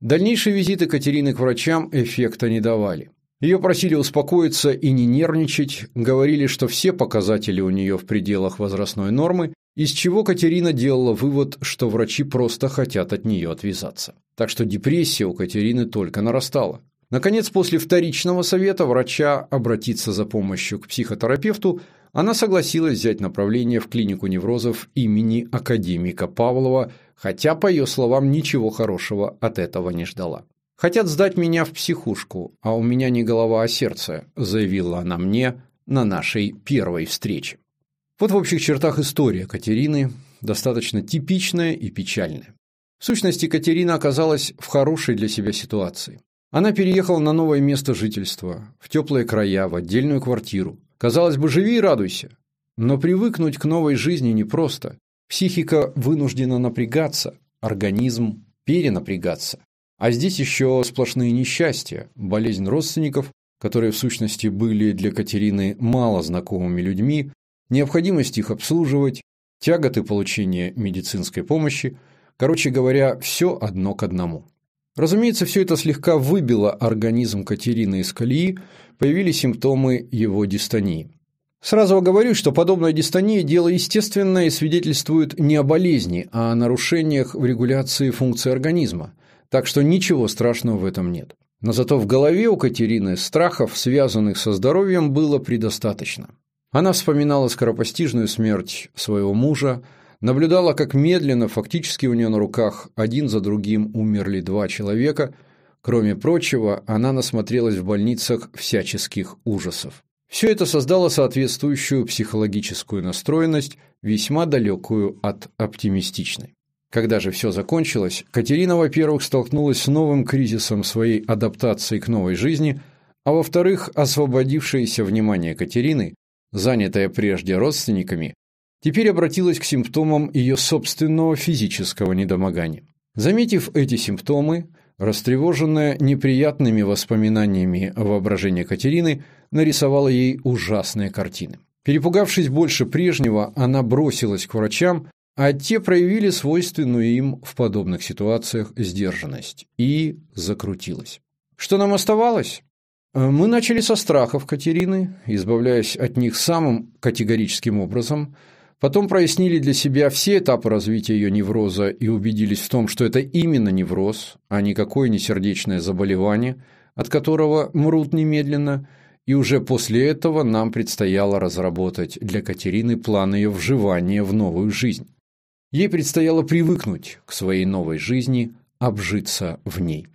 Дальнейшие визиты Катерины к врачам эффекта не давали. Ее просили успокоиться и не нервничать, говорили, что все показатели у нее в пределах возрастной нормы, из чего Катерина делала вывод, что врачи просто хотят от нее отвязаться. Так что депрессия у Катерины только нарастала. Наконец, после вторичного совета врача обратиться за помощью к психотерапевту, она согласилась взять направление в клинику неврозов имени академика Павлова, хотя, по ее словам, ничего хорошего от этого не ждала. «Хотят сдать меня в психушку, а у меня не голова, а сердце», заявила она мне на нашей первой встрече. Вот в общих чертах история Катерины, достаточно типичная и печальная. В сущности, Катерина оказалась в хорошей для себя ситуации. Она переехала на новое место жительства, в теплые края, в отдельную квартиру. Казалось бы, живи и радуйся. Но привыкнуть к новой жизни непросто. Психика вынуждена напрягаться, организм перенапрягаться. А здесь еще сплошные несчастья, болезнь родственников, которые в сущности были для Катерины мало знакомыми людьми, необходимость их обслуживать, тяготы получения медицинской помощи, короче говоря, все одно к одному. Разумеется, все это слегка выбило организм Катерины из колеи, появились симптомы его дистонии. Сразу оговорюсь, что подобная дистония – дело естественное и свидетельствует не о болезни, а о нарушениях в регуляции функций организма, так что ничего страшного в этом нет. Но зато в голове у Катерины страхов, связанных со здоровьем, было предостаточно. Она вспоминала скоропостижную смерть своего мужа, наблюдала, как медленно, фактически у нее на руках, один за другим умерли два человека. Кроме прочего, она насмотрелась в больницах всяческих ужасов. Все это создало соответствующую психологическую настроенность, весьма далекую от оптимистичной. Когда же все закончилось, Катерина, во-первых, столкнулась с новым кризисом своей адаптации к новой жизни, а во-вторых, освободившееся внимание Катерины, занятое прежде родственниками, теперь обратилась к симптомам ее собственного физического недомогания. Заметив эти симптомы, растревоженная неприятными воспоминаниями воображения Катерины, нарисовала ей ужасные картины. Перепугавшись больше прежнего, она бросилась к врачам, а те проявили свойственную им в подобных ситуациях сдержанность и закрутилась. Что нам оставалось? Мы начали со страхов Катерины, избавляясь от них самым категорическим образом, потом прояснили для себя все этапы развития ее невроза и убедились в том, что это именно невроз, а никакое не сердечное заболевание, от которого мрут немедленно – и уже после этого нам предстояло разработать для Катерины план ее вживания в новую жизнь. Ей предстояло привыкнуть к своей новой жизни, обжиться в ней.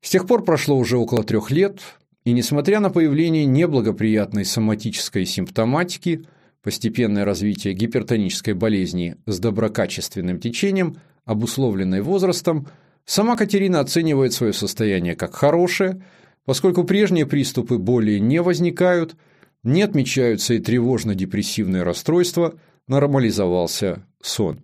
С тех пор прошло уже около трех лет, и несмотря на появление неблагоприятной соматической симптоматики, постепенное развитие гипертонической болезни с доброкачественным течением, обусловленной возрастом, сама Катерина оценивает свое состояние как хорошее – Поскольку прежние приступы боли не возникают, не отмечаются и тревожно-депрессивные расстройства, нормализовался сон.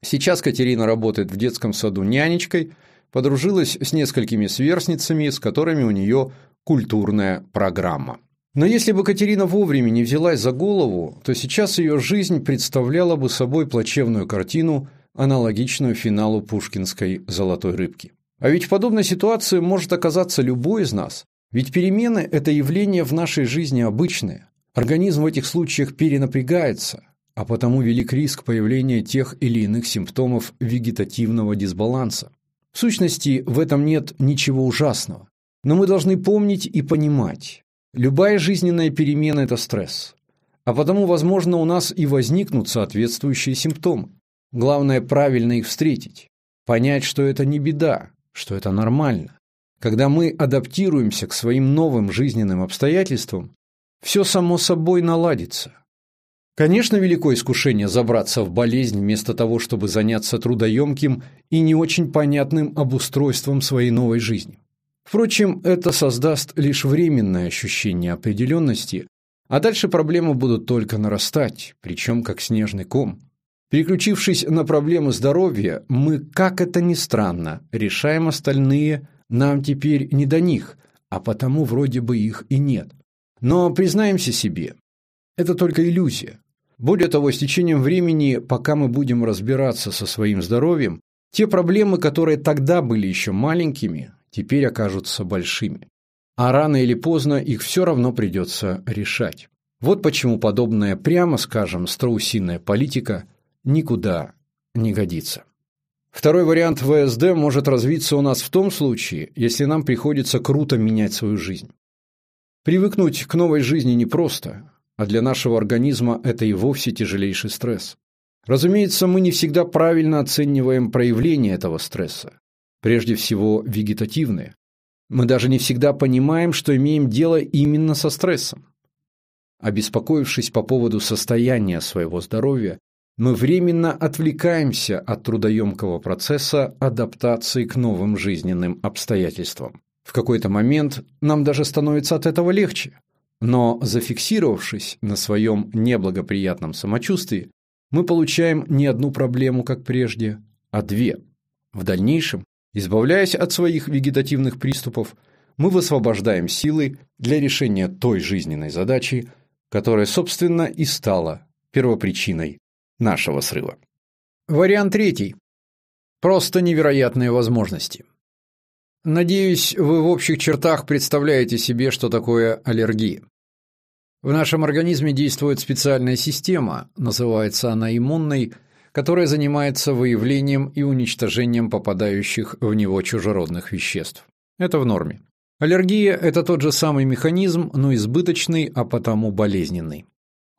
Сейчас Катерина работает в детском саду нянечкой, подружилась с несколькими сверстницами, с которыми у нее культурная программа. Но если бы Катерина вовремя не взялась за голову, то сейчас ее жизнь представляла бы собой плачевную картину, аналогичную финалу пушкинской «Золотой рыбки». А ведь в подобной ситуации может оказаться любой из нас. Ведь перемены – это явление в нашей жизни обычное. Организм в этих случаях перенапрягается, а потому велик риск появления тех или иных симптомов вегетативного дисбаланса. В сущности, в этом нет ничего ужасного. Но мы должны помнить и понимать, любая жизненная перемена – это стресс. А потому, возможно, у нас и возникнут соответствующие симптомы. Главное – правильно их встретить. Понять, что это не беда, что это нормально. Когда мы адаптируемся к своим новым жизненным обстоятельствам, все само собой наладится. Конечно, великое искушение забраться в болезнь вместо того, чтобы заняться трудоемким и не очень понятным обустройством своей новой жизни. Впрочем, это создаст лишь временное ощущение определенности, а дальше проблемы будут только нарастать, причем как снежный ком. Переключившись на проблемы здоровья, мы, как это ни странно, решаем остальные, нам теперь не до них, а потому вроде бы их и нет. Но признаемся себе, это только иллюзия. Более того, с течением времени, пока мы будем разбираться со своим здоровьем, те проблемы, которые тогда были еще маленькими, теперь окажутся большими. А рано или поздно их все равно придется решать. Вот почему подобная, прямо скажем, страусиная политика никуда не годится. Второй вариант ВСД может развиться у нас в том случае, если нам приходится круто менять свою жизнь. Привыкнуть к новой жизни непросто, а для нашего организма это и вовсе тяжелейший стресс. Разумеется, мы не всегда правильно оцениваем проявление этого стресса, прежде всего вегетативные. Мы даже не всегда понимаем, что имеем дело именно со стрессом. Обеспокоившись по поводу состояния своего здоровья, мы временно отвлекаемся от трудоемкого процесса адаптации к новым жизненным обстоятельствам. В какой-то момент нам даже становится от этого легче. Но зафиксировавшись на своем неблагоприятном самочувствии, мы получаем не одну проблему, как прежде, а две. В дальнейшем, избавляясь от своих вегетативных приступов, мы высвобождаем силы для решения той жизненной задачи, которая, собственно, и стала первопричиной нашего срыва. Вариант третий. Просто невероятные возможности. Надеюсь, вы в общих чертах представляете себе, что такое аллергия. В нашем организме действует специальная система, называется она иммунной, которая занимается выявлением и уничтожением попадающих в него чужеродных веществ. Это в норме. Аллергия – это тот же самый механизм, но избыточный, а потому болезненный.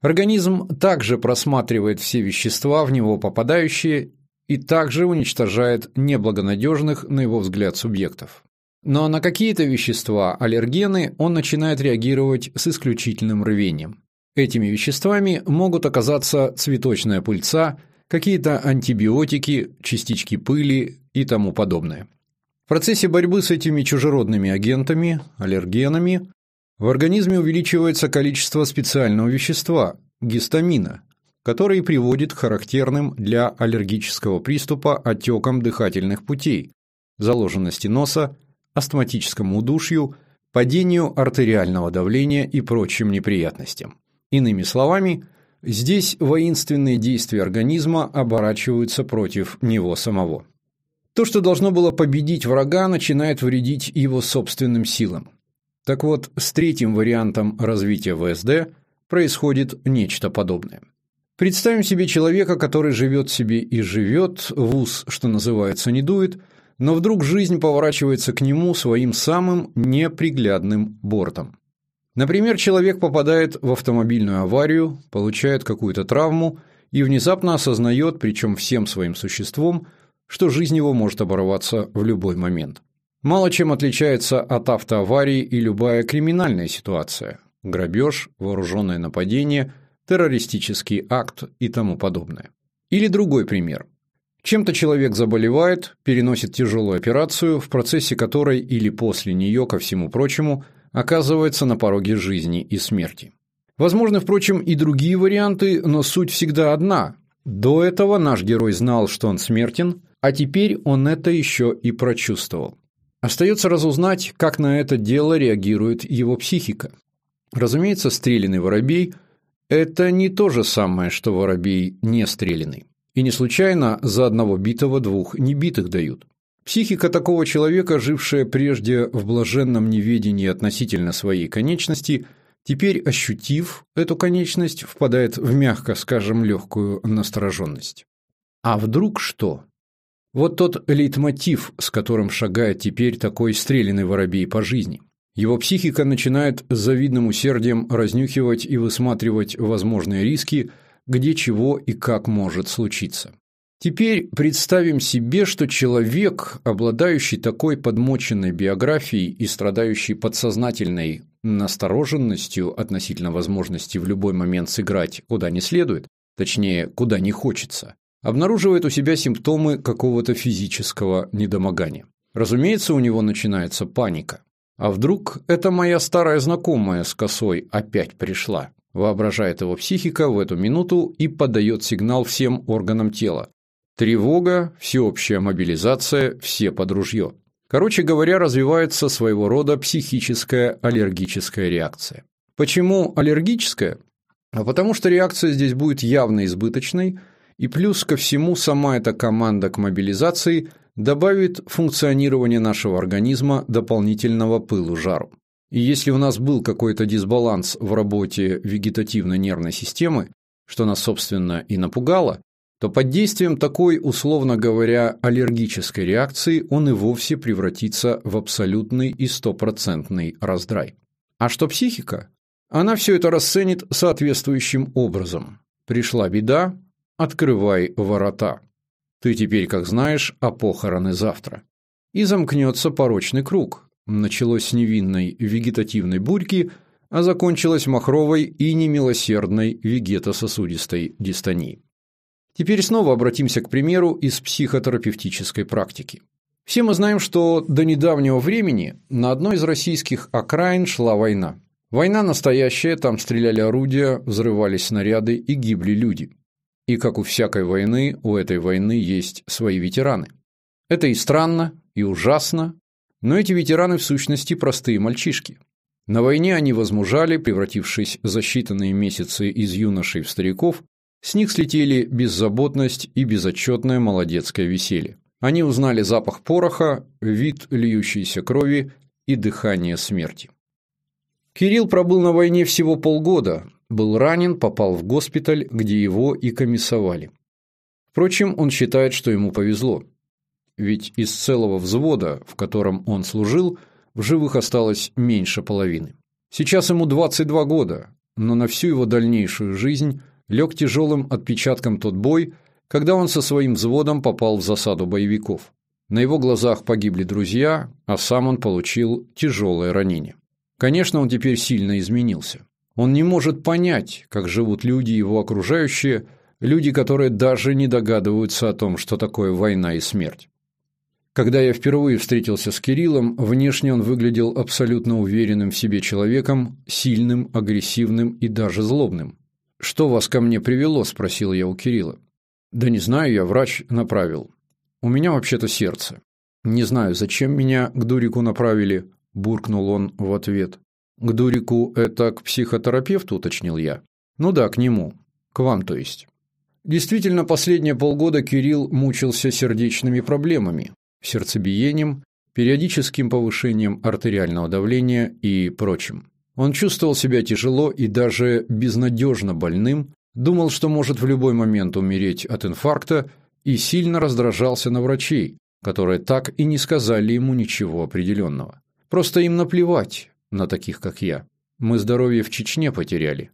Организм также просматривает все вещества, в него попадающие, и также уничтожает неблагонадежных, на его взгляд, субъектов. Но на какие-то вещества, аллергены, он начинает реагировать с исключительным рвением. Этими веществами могут оказаться цветочная пыльца, какие-то антибиотики, частички пыли и тому подобное. В процессе борьбы с этими чужеродными агентами, аллергенами, в организме увеличивается количество специального вещества – гистамина, который приводит к характерным для аллергического приступа отекам дыхательных путей, заложенности носа, астматическому удушью, падению артериального давления и прочим неприятностям. Иными словами, здесь воинственные действия организма оборачиваются против него самого. То, что должно было победить врага, начинает вредить его собственным силам. Так вот, с третьим вариантом развития ВСД происходит нечто подобное. Представим себе человека, который живет себе и живет, в ус, что называется, не дует – но вдруг жизнь поворачивается к нему своим самым неприглядным бортом. Например, человек попадает в автомобильную аварию, получает какую-то травму и внезапно осознает, причем всем своим существом, что жизнь его может оборваться в любой момент. Мало чем отличается от автоаварии и любая криминальная ситуация – грабеж, вооруженное нападение, террористический акт и тому подобное. Или другой пример. Чем-то человек заболевает, переносит тяжелую операцию, в процессе которой или после нее, ко всему прочему, оказывается на пороге жизни и смерти. Возможны, впрочем, и другие варианты, но суть всегда одна. До этого наш герой знал, что он смертен, а теперь он это еще и прочувствовал. Остается разузнать, как на это дело реагирует его психика. Разумеется, стреляный воробей – это не то же самое, что воробей не стреляный. И не случайно за одного битого двух небитых дают. Психика такого человека, жившая прежде в блаженном неведении относительно своей конечности, теперь, ощутив эту конечность, впадает в, мягко скажем, легкую настороженность. А вдруг что? Вот тот лейтмотив, с которым шагает теперь такой стрелянный воробей по жизни. Его психика начинает с завидным усердием разнюхивать и высматривать возможные риски – где чего и как может случиться. Теперь представим себе, что человек, обладающий такой подмоченной биографией и страдающий подсознательной настороженностью относительно возможности в любой момент сыграть куда не следует, точнее, куда не хочется, обнаруживает у себя симптомы какого-то физического недомогания. Разумеется, у него начинается паника. А вдруг это моя старая знакомая с косой опять пришла? Воображает его психика в эту минуту и подает сигнал всем органам тела. Тревога, всеобщая мобилизация, все под ружье. Короче говоря, развивается своего рода психическая аллергическая реакция. Почему аллергическая? А потому что реакция здесь будет явно избыточной, и плюс ко всему сама эта команда к мобилизации добавит функционирование нашего организма дополнительного пылу-жару. И если у нас был какой-то дисбаланс в работе вегетативной нервной системы, что нас, собственно, и напугало, то под действием такой, условно говоря, аллергической реакции он и вовсе превратится в абсолютный и стопроцентный раздрай. А что психика? Она все это расценит соответствующим образом. Пришла беда, открывай ворота. Ты теперь, как знаешь, а похороны завтра. И замкнется порочный круг, Началось с невинной вегетативной бурьки, а закончилось махровой и немилосердной вегетососудистой дистонии. Теперь снова обратимся к примеру из психотерапевтической практики. Все мы знаем, что до недавнего времени на одной из российских окраин шла война. Война настоящая, там стреляли орудия, взрывались снаряды и гибли люди. И как у всякой войны, у этой войны есть свои ветераны. Это и странно, и ужасно, но эти ветераны в сущности простые мальчишки. На войне они возмужали, превратившись за считанные месяцы из юношей в стариков, с них слетели беззаботность и безотчетное молодецкое веселье. Они узнали запах пороха, вид льющейся крови и дыхание смерти. Кирилл пробыл на войне всего полгода, был ранен, попал в госпиталь, где его и комиссовали. Впрочем, он считает, что ему повезло. Ведь из целого взвода, в котором он служил, в живых осталось меньше половины. Сейчас ему 22 года, но на всю его дальнейшую жизнь лег тяжелым отпечатком тот бой, когда он со своим взводом попал в засаду боевиков. На его глазах погибли друзья, а сам он получил тяжелое ранение. Конечно, он теперь сильно изменился. Он не может понять, как живут люди его окружающие, люди, которые даже не догадываются о том, что такое война и смерть. Когда я впервые встретился с Кириллом, внешне он выглядел абсолютно уверенным в себе человеком, сильным, агрессивным и даже злобным. «Что вас ко мне привело?» – спросил я у Кирилла. «Да не знаю, я врач направил. У меня вообще-то сердце. Не знаю, зачем меня к Дурику направили», – буркнул он в ответ. «К Дурику это к психотерапевту?» – уточнил я. «Ну да, к нему. К вам, то есть». Действительно, последние полгода Кирилл мучился сердечными проблемами сердцебиением, периодическим повышением артериального давления и прочим. Он чувствовал себя тяжело и даже безнадежно больным, думал, что может в любой момент умереть от инфаркта и сильно раздражался на врачей, которые так и не сказали ему ничего определенного. Просто им наплевать на таких, как я. Мы здоровье в Чечне потеряли,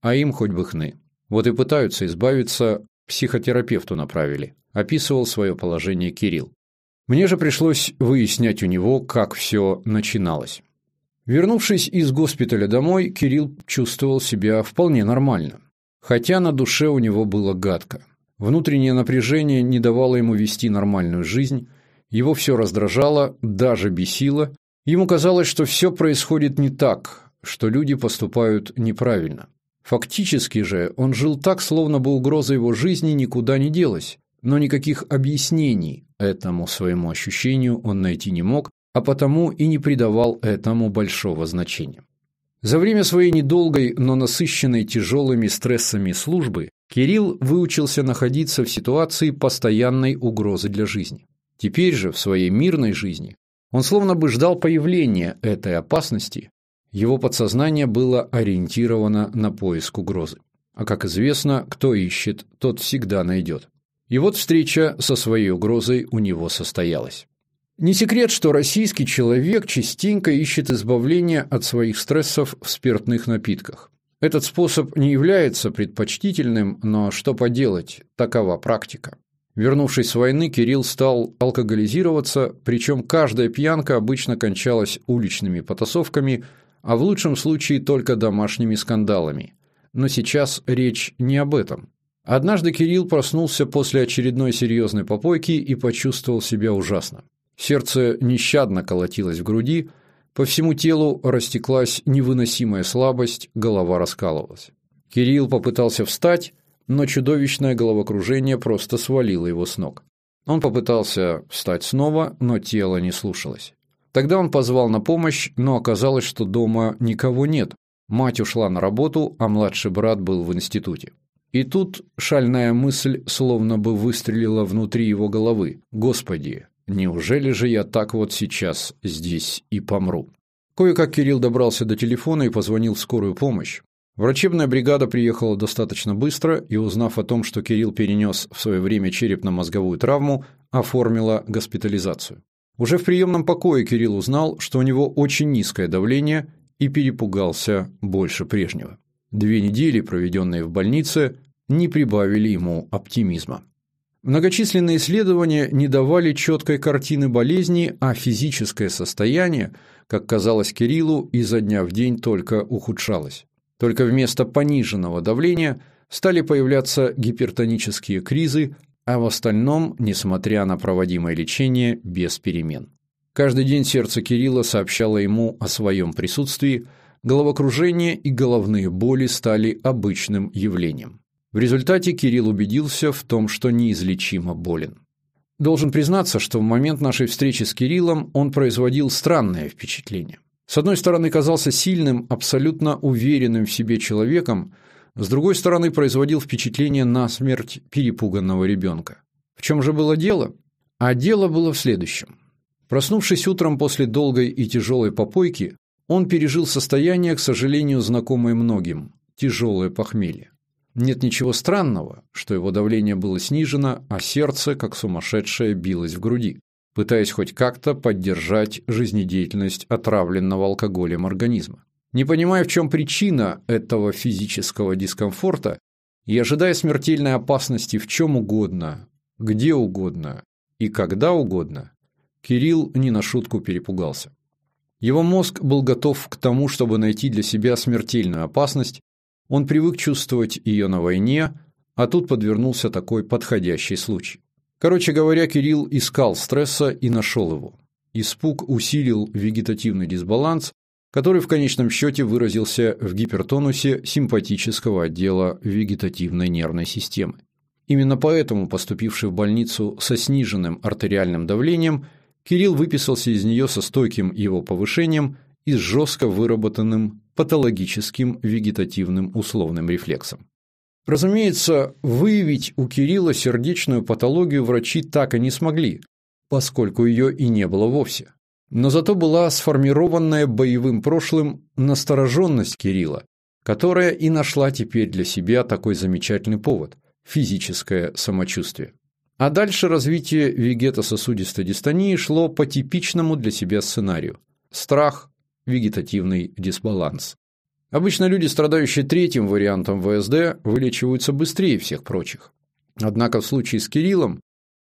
а им хоть бы хны. Вот и пытаются избавиться, психотерапевту направили, описывал свое положение Кирилл. Мне же пришлось выяснять у него, как все начиналось. Вернувшись из госпиталя домой, Кирилл чувствовал себя вполне нормально. Хотя на душе у него было гадко. Внутреннее напряжение не давало ему вести нормальную жизнь, его все раздражало, даже бесило. Ему казалось, что все происходит не так, что люди поступают неправильно. Фактически же он жил так, словно бы угроза его жизни никуда не делась, но никаких объяснений этому своему ощущению он найти не мог, а потому и не придавал этому большого значения. За время своей недолгой, но насыщенной тяжелыми стрессами службы Кирилл выучился находиться в ситуации постоянной угрозы для жизни. Теперь же, в своей мирной жизни, он словно бы ждал появления этой опасности, его подсознание было ориентировано на поиск угрозы. А как известно, кто ищет, тот всегда найдет. И вот встреча со своей угрозой у него состоялась. Не секрет, что российский человек частенько ищет избавления от своих стрессов в спиртных напитках. Этот способ не является предпочтительным, но что поделать, такова практика. Вернувшись с войны, Кирилл стал алкоголизироваться, причем каждая пьянка обычно кончалась уличными потасовками, а в лучшем случае только домашними скандалами. Но сейчас речь не об этом. Однажды Кирилл проснулся после очередной серьезной попойки и почувствовал себя ужасно. Сердце нещадно колотилось в груди, по всему телу растеклась невыносимая слабость, голова раскалывалась. Кирилл попытался встать, но чудовищное головокружение просто свалило его с ног. Он попытался встать снова, но тело не слушалось. Тогда он позвал на помощь, но оказалось, что дома никого нет. Мать ушла на работу, а младший брат был в институте. И тут шальная мысль словно бы выстрелила внутри его головы. «Господи, неужели же я так вот сейчас здесь и помру?» Кое-как Кирилл добрался до телефона и позвонил в скорую помощь. Врачебная бригада приехала достаточно быстро и, узнав о том, что Кирилл перенес в свое время черепно-мозговую травму, оформила госпитализацию. Уже в приемном покое Кирилл узнал, что у него очень низкое давление и перепугался больше прежнего. Две недели, проведенные в больнице, не прибавили ему оптимизма. Многочисленные исследования не давали четкой картины болезни, а физическое состояние, как казалось Кириллу, изо дня в день только ухудшалось. Только вместо пониженного давления стали появляться гипертонические кризы, а в остальном, несмотря на проводимое лечение, без перемен. Каждый день сердце Кирилла сообщало ему о своем присутствии, головокружение и головные боли стали обычным явлением. В результате Кирилл убедился в том, что неизлечимо болен. Должен признаться, что в момент нашей встречи с Кириллом он производил странное впечатление. С одной стороны, казался сильным, абсолютно уверенным в себе человеком, с другой стороны, производил впечатление на смерть перепуганного ребенка. В чем же было дело? А дело было в следующем. Проснувшись утром после долгой и тяжелой попойки, он пережил состояние, к сожалению, знакомое многим – тяжелое похмелье. Нет ничего странного, что его давление было снижено, а сердце, как сумасшедшее, билось в груди, пытаясь хоть как-то поддержать жизнедеятельность отравленного алкоголем организма. Не понимая, в чем причина этого физического дискомфорта, и ожидая смертельной опасности в чем угодно, где угодно и когда угодно, Кирилл не на шутку перепугался. Его мозг был готов к тому, чтобы найти для себя смертельную опасность, он привык чувствовать ее на войне, а тут подвернулся такой подходящий случай. Короче говоря, Кирилл искал стресса и нашел его. Испуг усилил вегетативный дисбаланс, который в конечном счете выразился в гипертонусе симпатического отдела вегетативной нервной системы. Именно поэтому, поступивший в больницу со сниженным артериальным давлением, Кирилл выписался из нее со стойким его повышением и с жестко выработанным патологическим вегетативным условным рефлексом. Разумеется, выявить у Кирилла сердечную патологию врачи так и не смогли, поскольку ее и не было вовсе. Но зато была сформированная боевым прошлым настороженность Кирилла, которая и нашла теперь для себя такой замечательный повод – физическое самочувствие. А дальше развитие вегетососудистой дистонии шло по типичному для себя сценарию – страх, вегетативный дисбаланс. Обычно люди, страдающие третьим вариантом ВСД, вылечиваются быстрее всех прочих. Однако в случае с Кириллом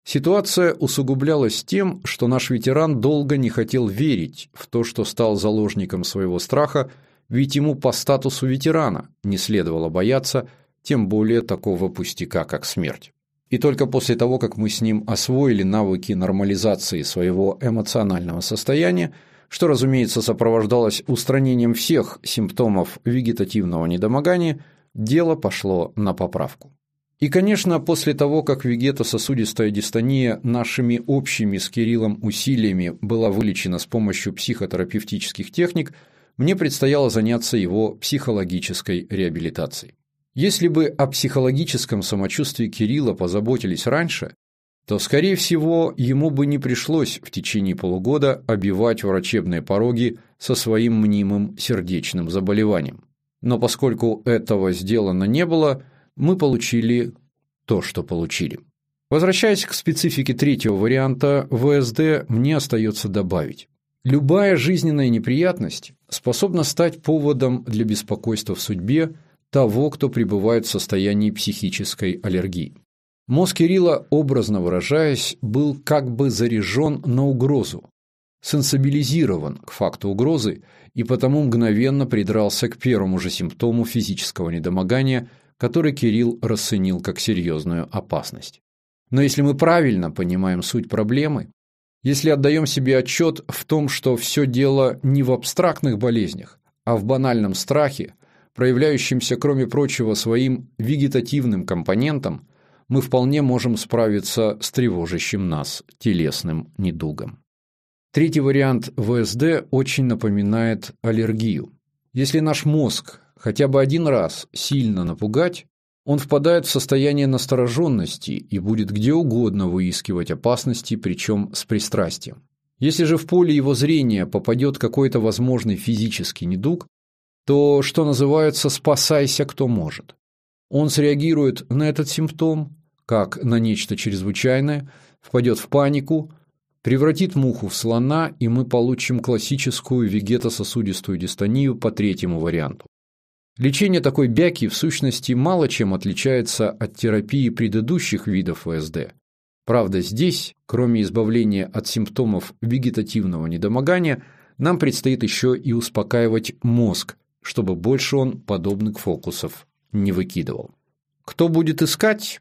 ситуация усугублялась тем, что наш ветеран долго не хотел верить в то, что стал заложником своего страха, ведь ему по статусу ветерана не следовало бояться, тем более такого пустяка, как смерть. И только после того, как мы с ним освоили навыки нормализации своего эмоционального состояния, что, разумеется, сопровождалось устранением всех симптомов вегетативного недомогания, дело пошло на поправку. И, конечно, после того, как вегетососудистая дистония нашими общими с Кириллом усилиями была вылечена с помощью психотерапевтических техник, мне предстояло заняться его психологической реабилитацией. Если бы о психологическом самочувствии Кирилла позаботились раньше, то, скорее всего, ему бы не пришлось в течение полугода обивать врачебные пороги со своим мнимым сердечным заболеванием. Но поскольку этого сделано не было, мы получили то, что получили. Возвращаясь к специфике третьего варианта ВСД, мне остается добавить. Любая жизненная неприятность способна стать поводом для беспокойства в судьбе того, кто пребывает в состоянии психической аллергии. Мозг Кирилла, образно выражаясь, был как бы заряжен на угрозу, сенсибилизирован к факту угрозы и потому мгновенно придрался к первому же симптому физического недомогания, который Кирилл расценил как серьезную опасность. Но если мы правильно понимаем суть проблемы, если отдаем себе отчет в том, что все дело не в абстрактных болезнях, а в банальном страхе, проявляющемся, кроме прочего, своим вегетативным компонентом, мы вполне можем справиться с тревожащим нас телесным недугом. Третий вариант ВСД очень напоминает аллергию. Если наш мозг хотя бы один раз сильно напугать, он впадает в состояние настороженности и будет где угодно выискивать опасности, причем с пристрастием. Если же в поле его зрения попадет какой-то возможный физический недуг, то, что называется, спасайся кто может. Он среагирует на этот симптом, как на нечто чрезвычайное, впадет в панику, превратит муху в слона, и мы получим классическую вегетососудистую дистонию по третьему варианту. Лечение такой бяки в сущности мало чем отличается от терапии предыдущих видов ВСД. Правда, здесь, кроме избавления от симптомов вегетативного недомогания, нам предстоит еще и успокаивать мозг, чтобы больше он подобных фокусов не выкидывал. Кто будет искать?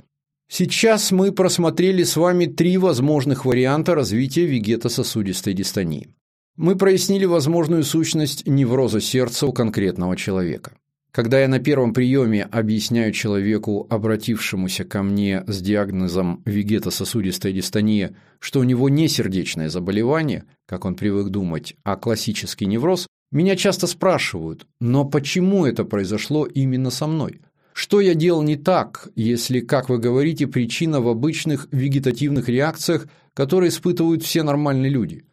Сейчас мы просмотрели с вами три возможных варианта развития вегетососудистой дистонии. Мы прояснили возможную сущность невроза сердца у конкретного человека. Когда я на первом приеме объясняю человеку, обратившемуся ко мне с диагнозом вегетососудистая дистония, что у него не сердечное заболевание, как он привык думать, а классический невроз, меня часто спрашивают, но почему это произошло именно со мной? Что я делал не так, если, как вы говорите, причина в обычных вегетативных реакциях, который испытывают все нормальные люди.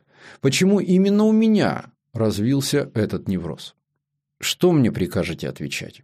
Почему именно у меня развился этот невроз? Что мне прикажете отвечать?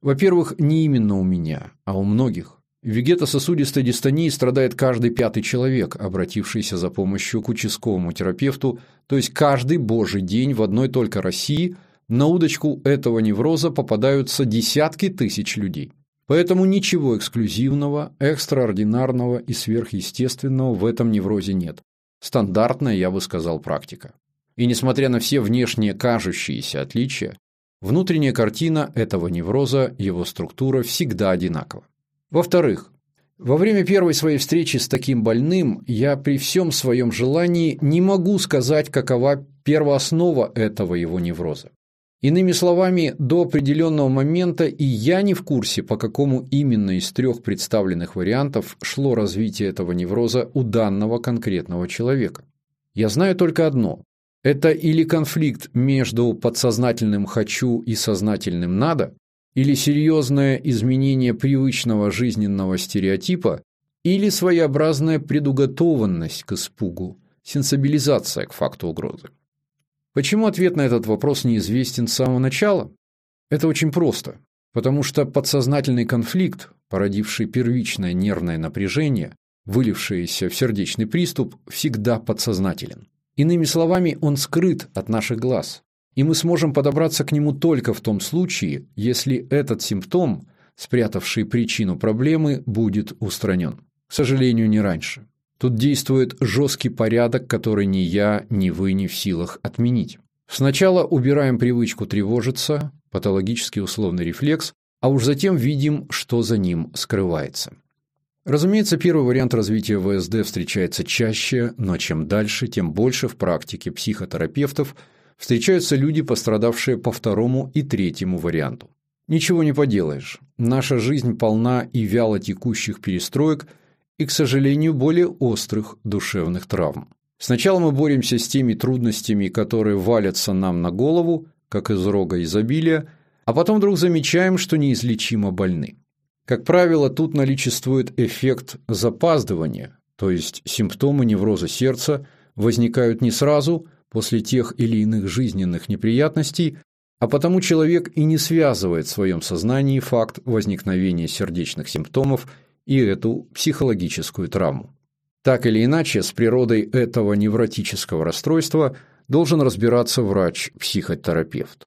Во-первых, не именно у меня, а у многих. Вегетососудистой дистонией страдает каждый пятый человек, обратившийся за помощью к участковому терапевту, то есть каждый божий день в одной только России на удочку этого невроза попадаются десятки тысяч людей. Поэтому ничего эксклюзивного, экстраординарного и сверхъестественного в этом неврозе нет. Стандартная, я бы сказал, практика. И несмотря на все внешние кажущиеся отличия, внутренняя картина этого невроза, его структура всегда одинакова. Во-вторых, во время первой своей встречи с таким больным я при всем своем желании не могу сказать, какова первооснова этого его невроза. Иными словами, до определенного момента и я не в курсе, по какому именно из трех представленных вариантов шло развитие этого невроза у данного конкретного человека. Я знаю только одно. Это или конфликт между подсознательным «хочу» и сознательным «надо», или серьезное изменение привычного жизненного стереотипа, или своеобразная предуготованность к испугу, сенсибилизация к факту угрозы. Почему ответ на этот вопрос неизвестен с самого начала? Это очень просто. Потому что подсознательный конфликт, породивший первичное нервное напряжение, вылившееся в сердечный приступ, всегда подсознателен. Иными словами, он скрыт от наших глаз. И мы сможем подобраться к нему только в том случае, если этот симптом, спрятавший причину проблемы, будет устранен. К сожалению, не раньше. Тут действует жесткий порядок, который ни я, ни вы не в силах отменить. Сначала убираем привычку тревожиться, патологический условный рефлекс, а уж затем видим, что за ним скрывается. Разумеется, первый вариант развития ВСД встречается чаще, но чем дальше, тем больше в практике психотерапевтов встречаются люди, пострадавшие по второму и третьему варианту. Ничего не поделаешь. Наша жизнь полна и вяло текущих перестроек – и, к сожалению, более острых душевных травм. Сначала мы боремся с теми трудностями, которые валятся нам на голову, как из рога изобилия, а потом вдруг замечаем, что неизлечимо больны. Как правило, тут наличествует эффект запаздывания, то есть симптомы невроза сердца возникают не сразу после тех или иных жизненных неприятностей, а потому человек и не связывает в своем сознании факт возникновения сердечных симптомов и эту психологическую травму. Так или иначе, с природой этого невротического расстройства должен разбираться врач-психотерапевт.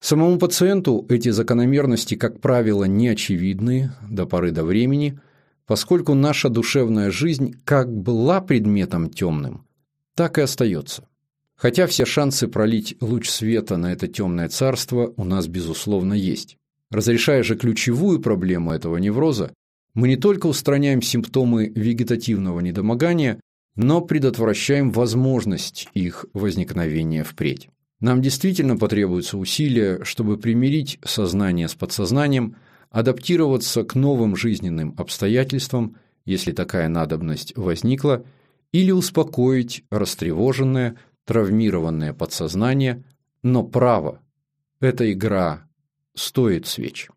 Самому пациенту эти закономерности, как правило, не очевидны до поры до времени, поскольку наша душевная жизнь как была предметом темным, так и остается. Хотя все шансы пролить луч света на это темное царство у нас, безусловно, есть. Разрешая же ключевую проблему этого невроза, мы не только устраняем симптомы вегетативного недомогания, но предотвращаем возможность их возникновения впредь. Нам действительно потребуются усилия, чтобы примирить сознание с подсознанием, адаптироваться к новым жизненным обстоятельствам, если такая надобность возникла, или успокоить растревоженное, травмированное подсознание, но право – эта игра стоит свеч.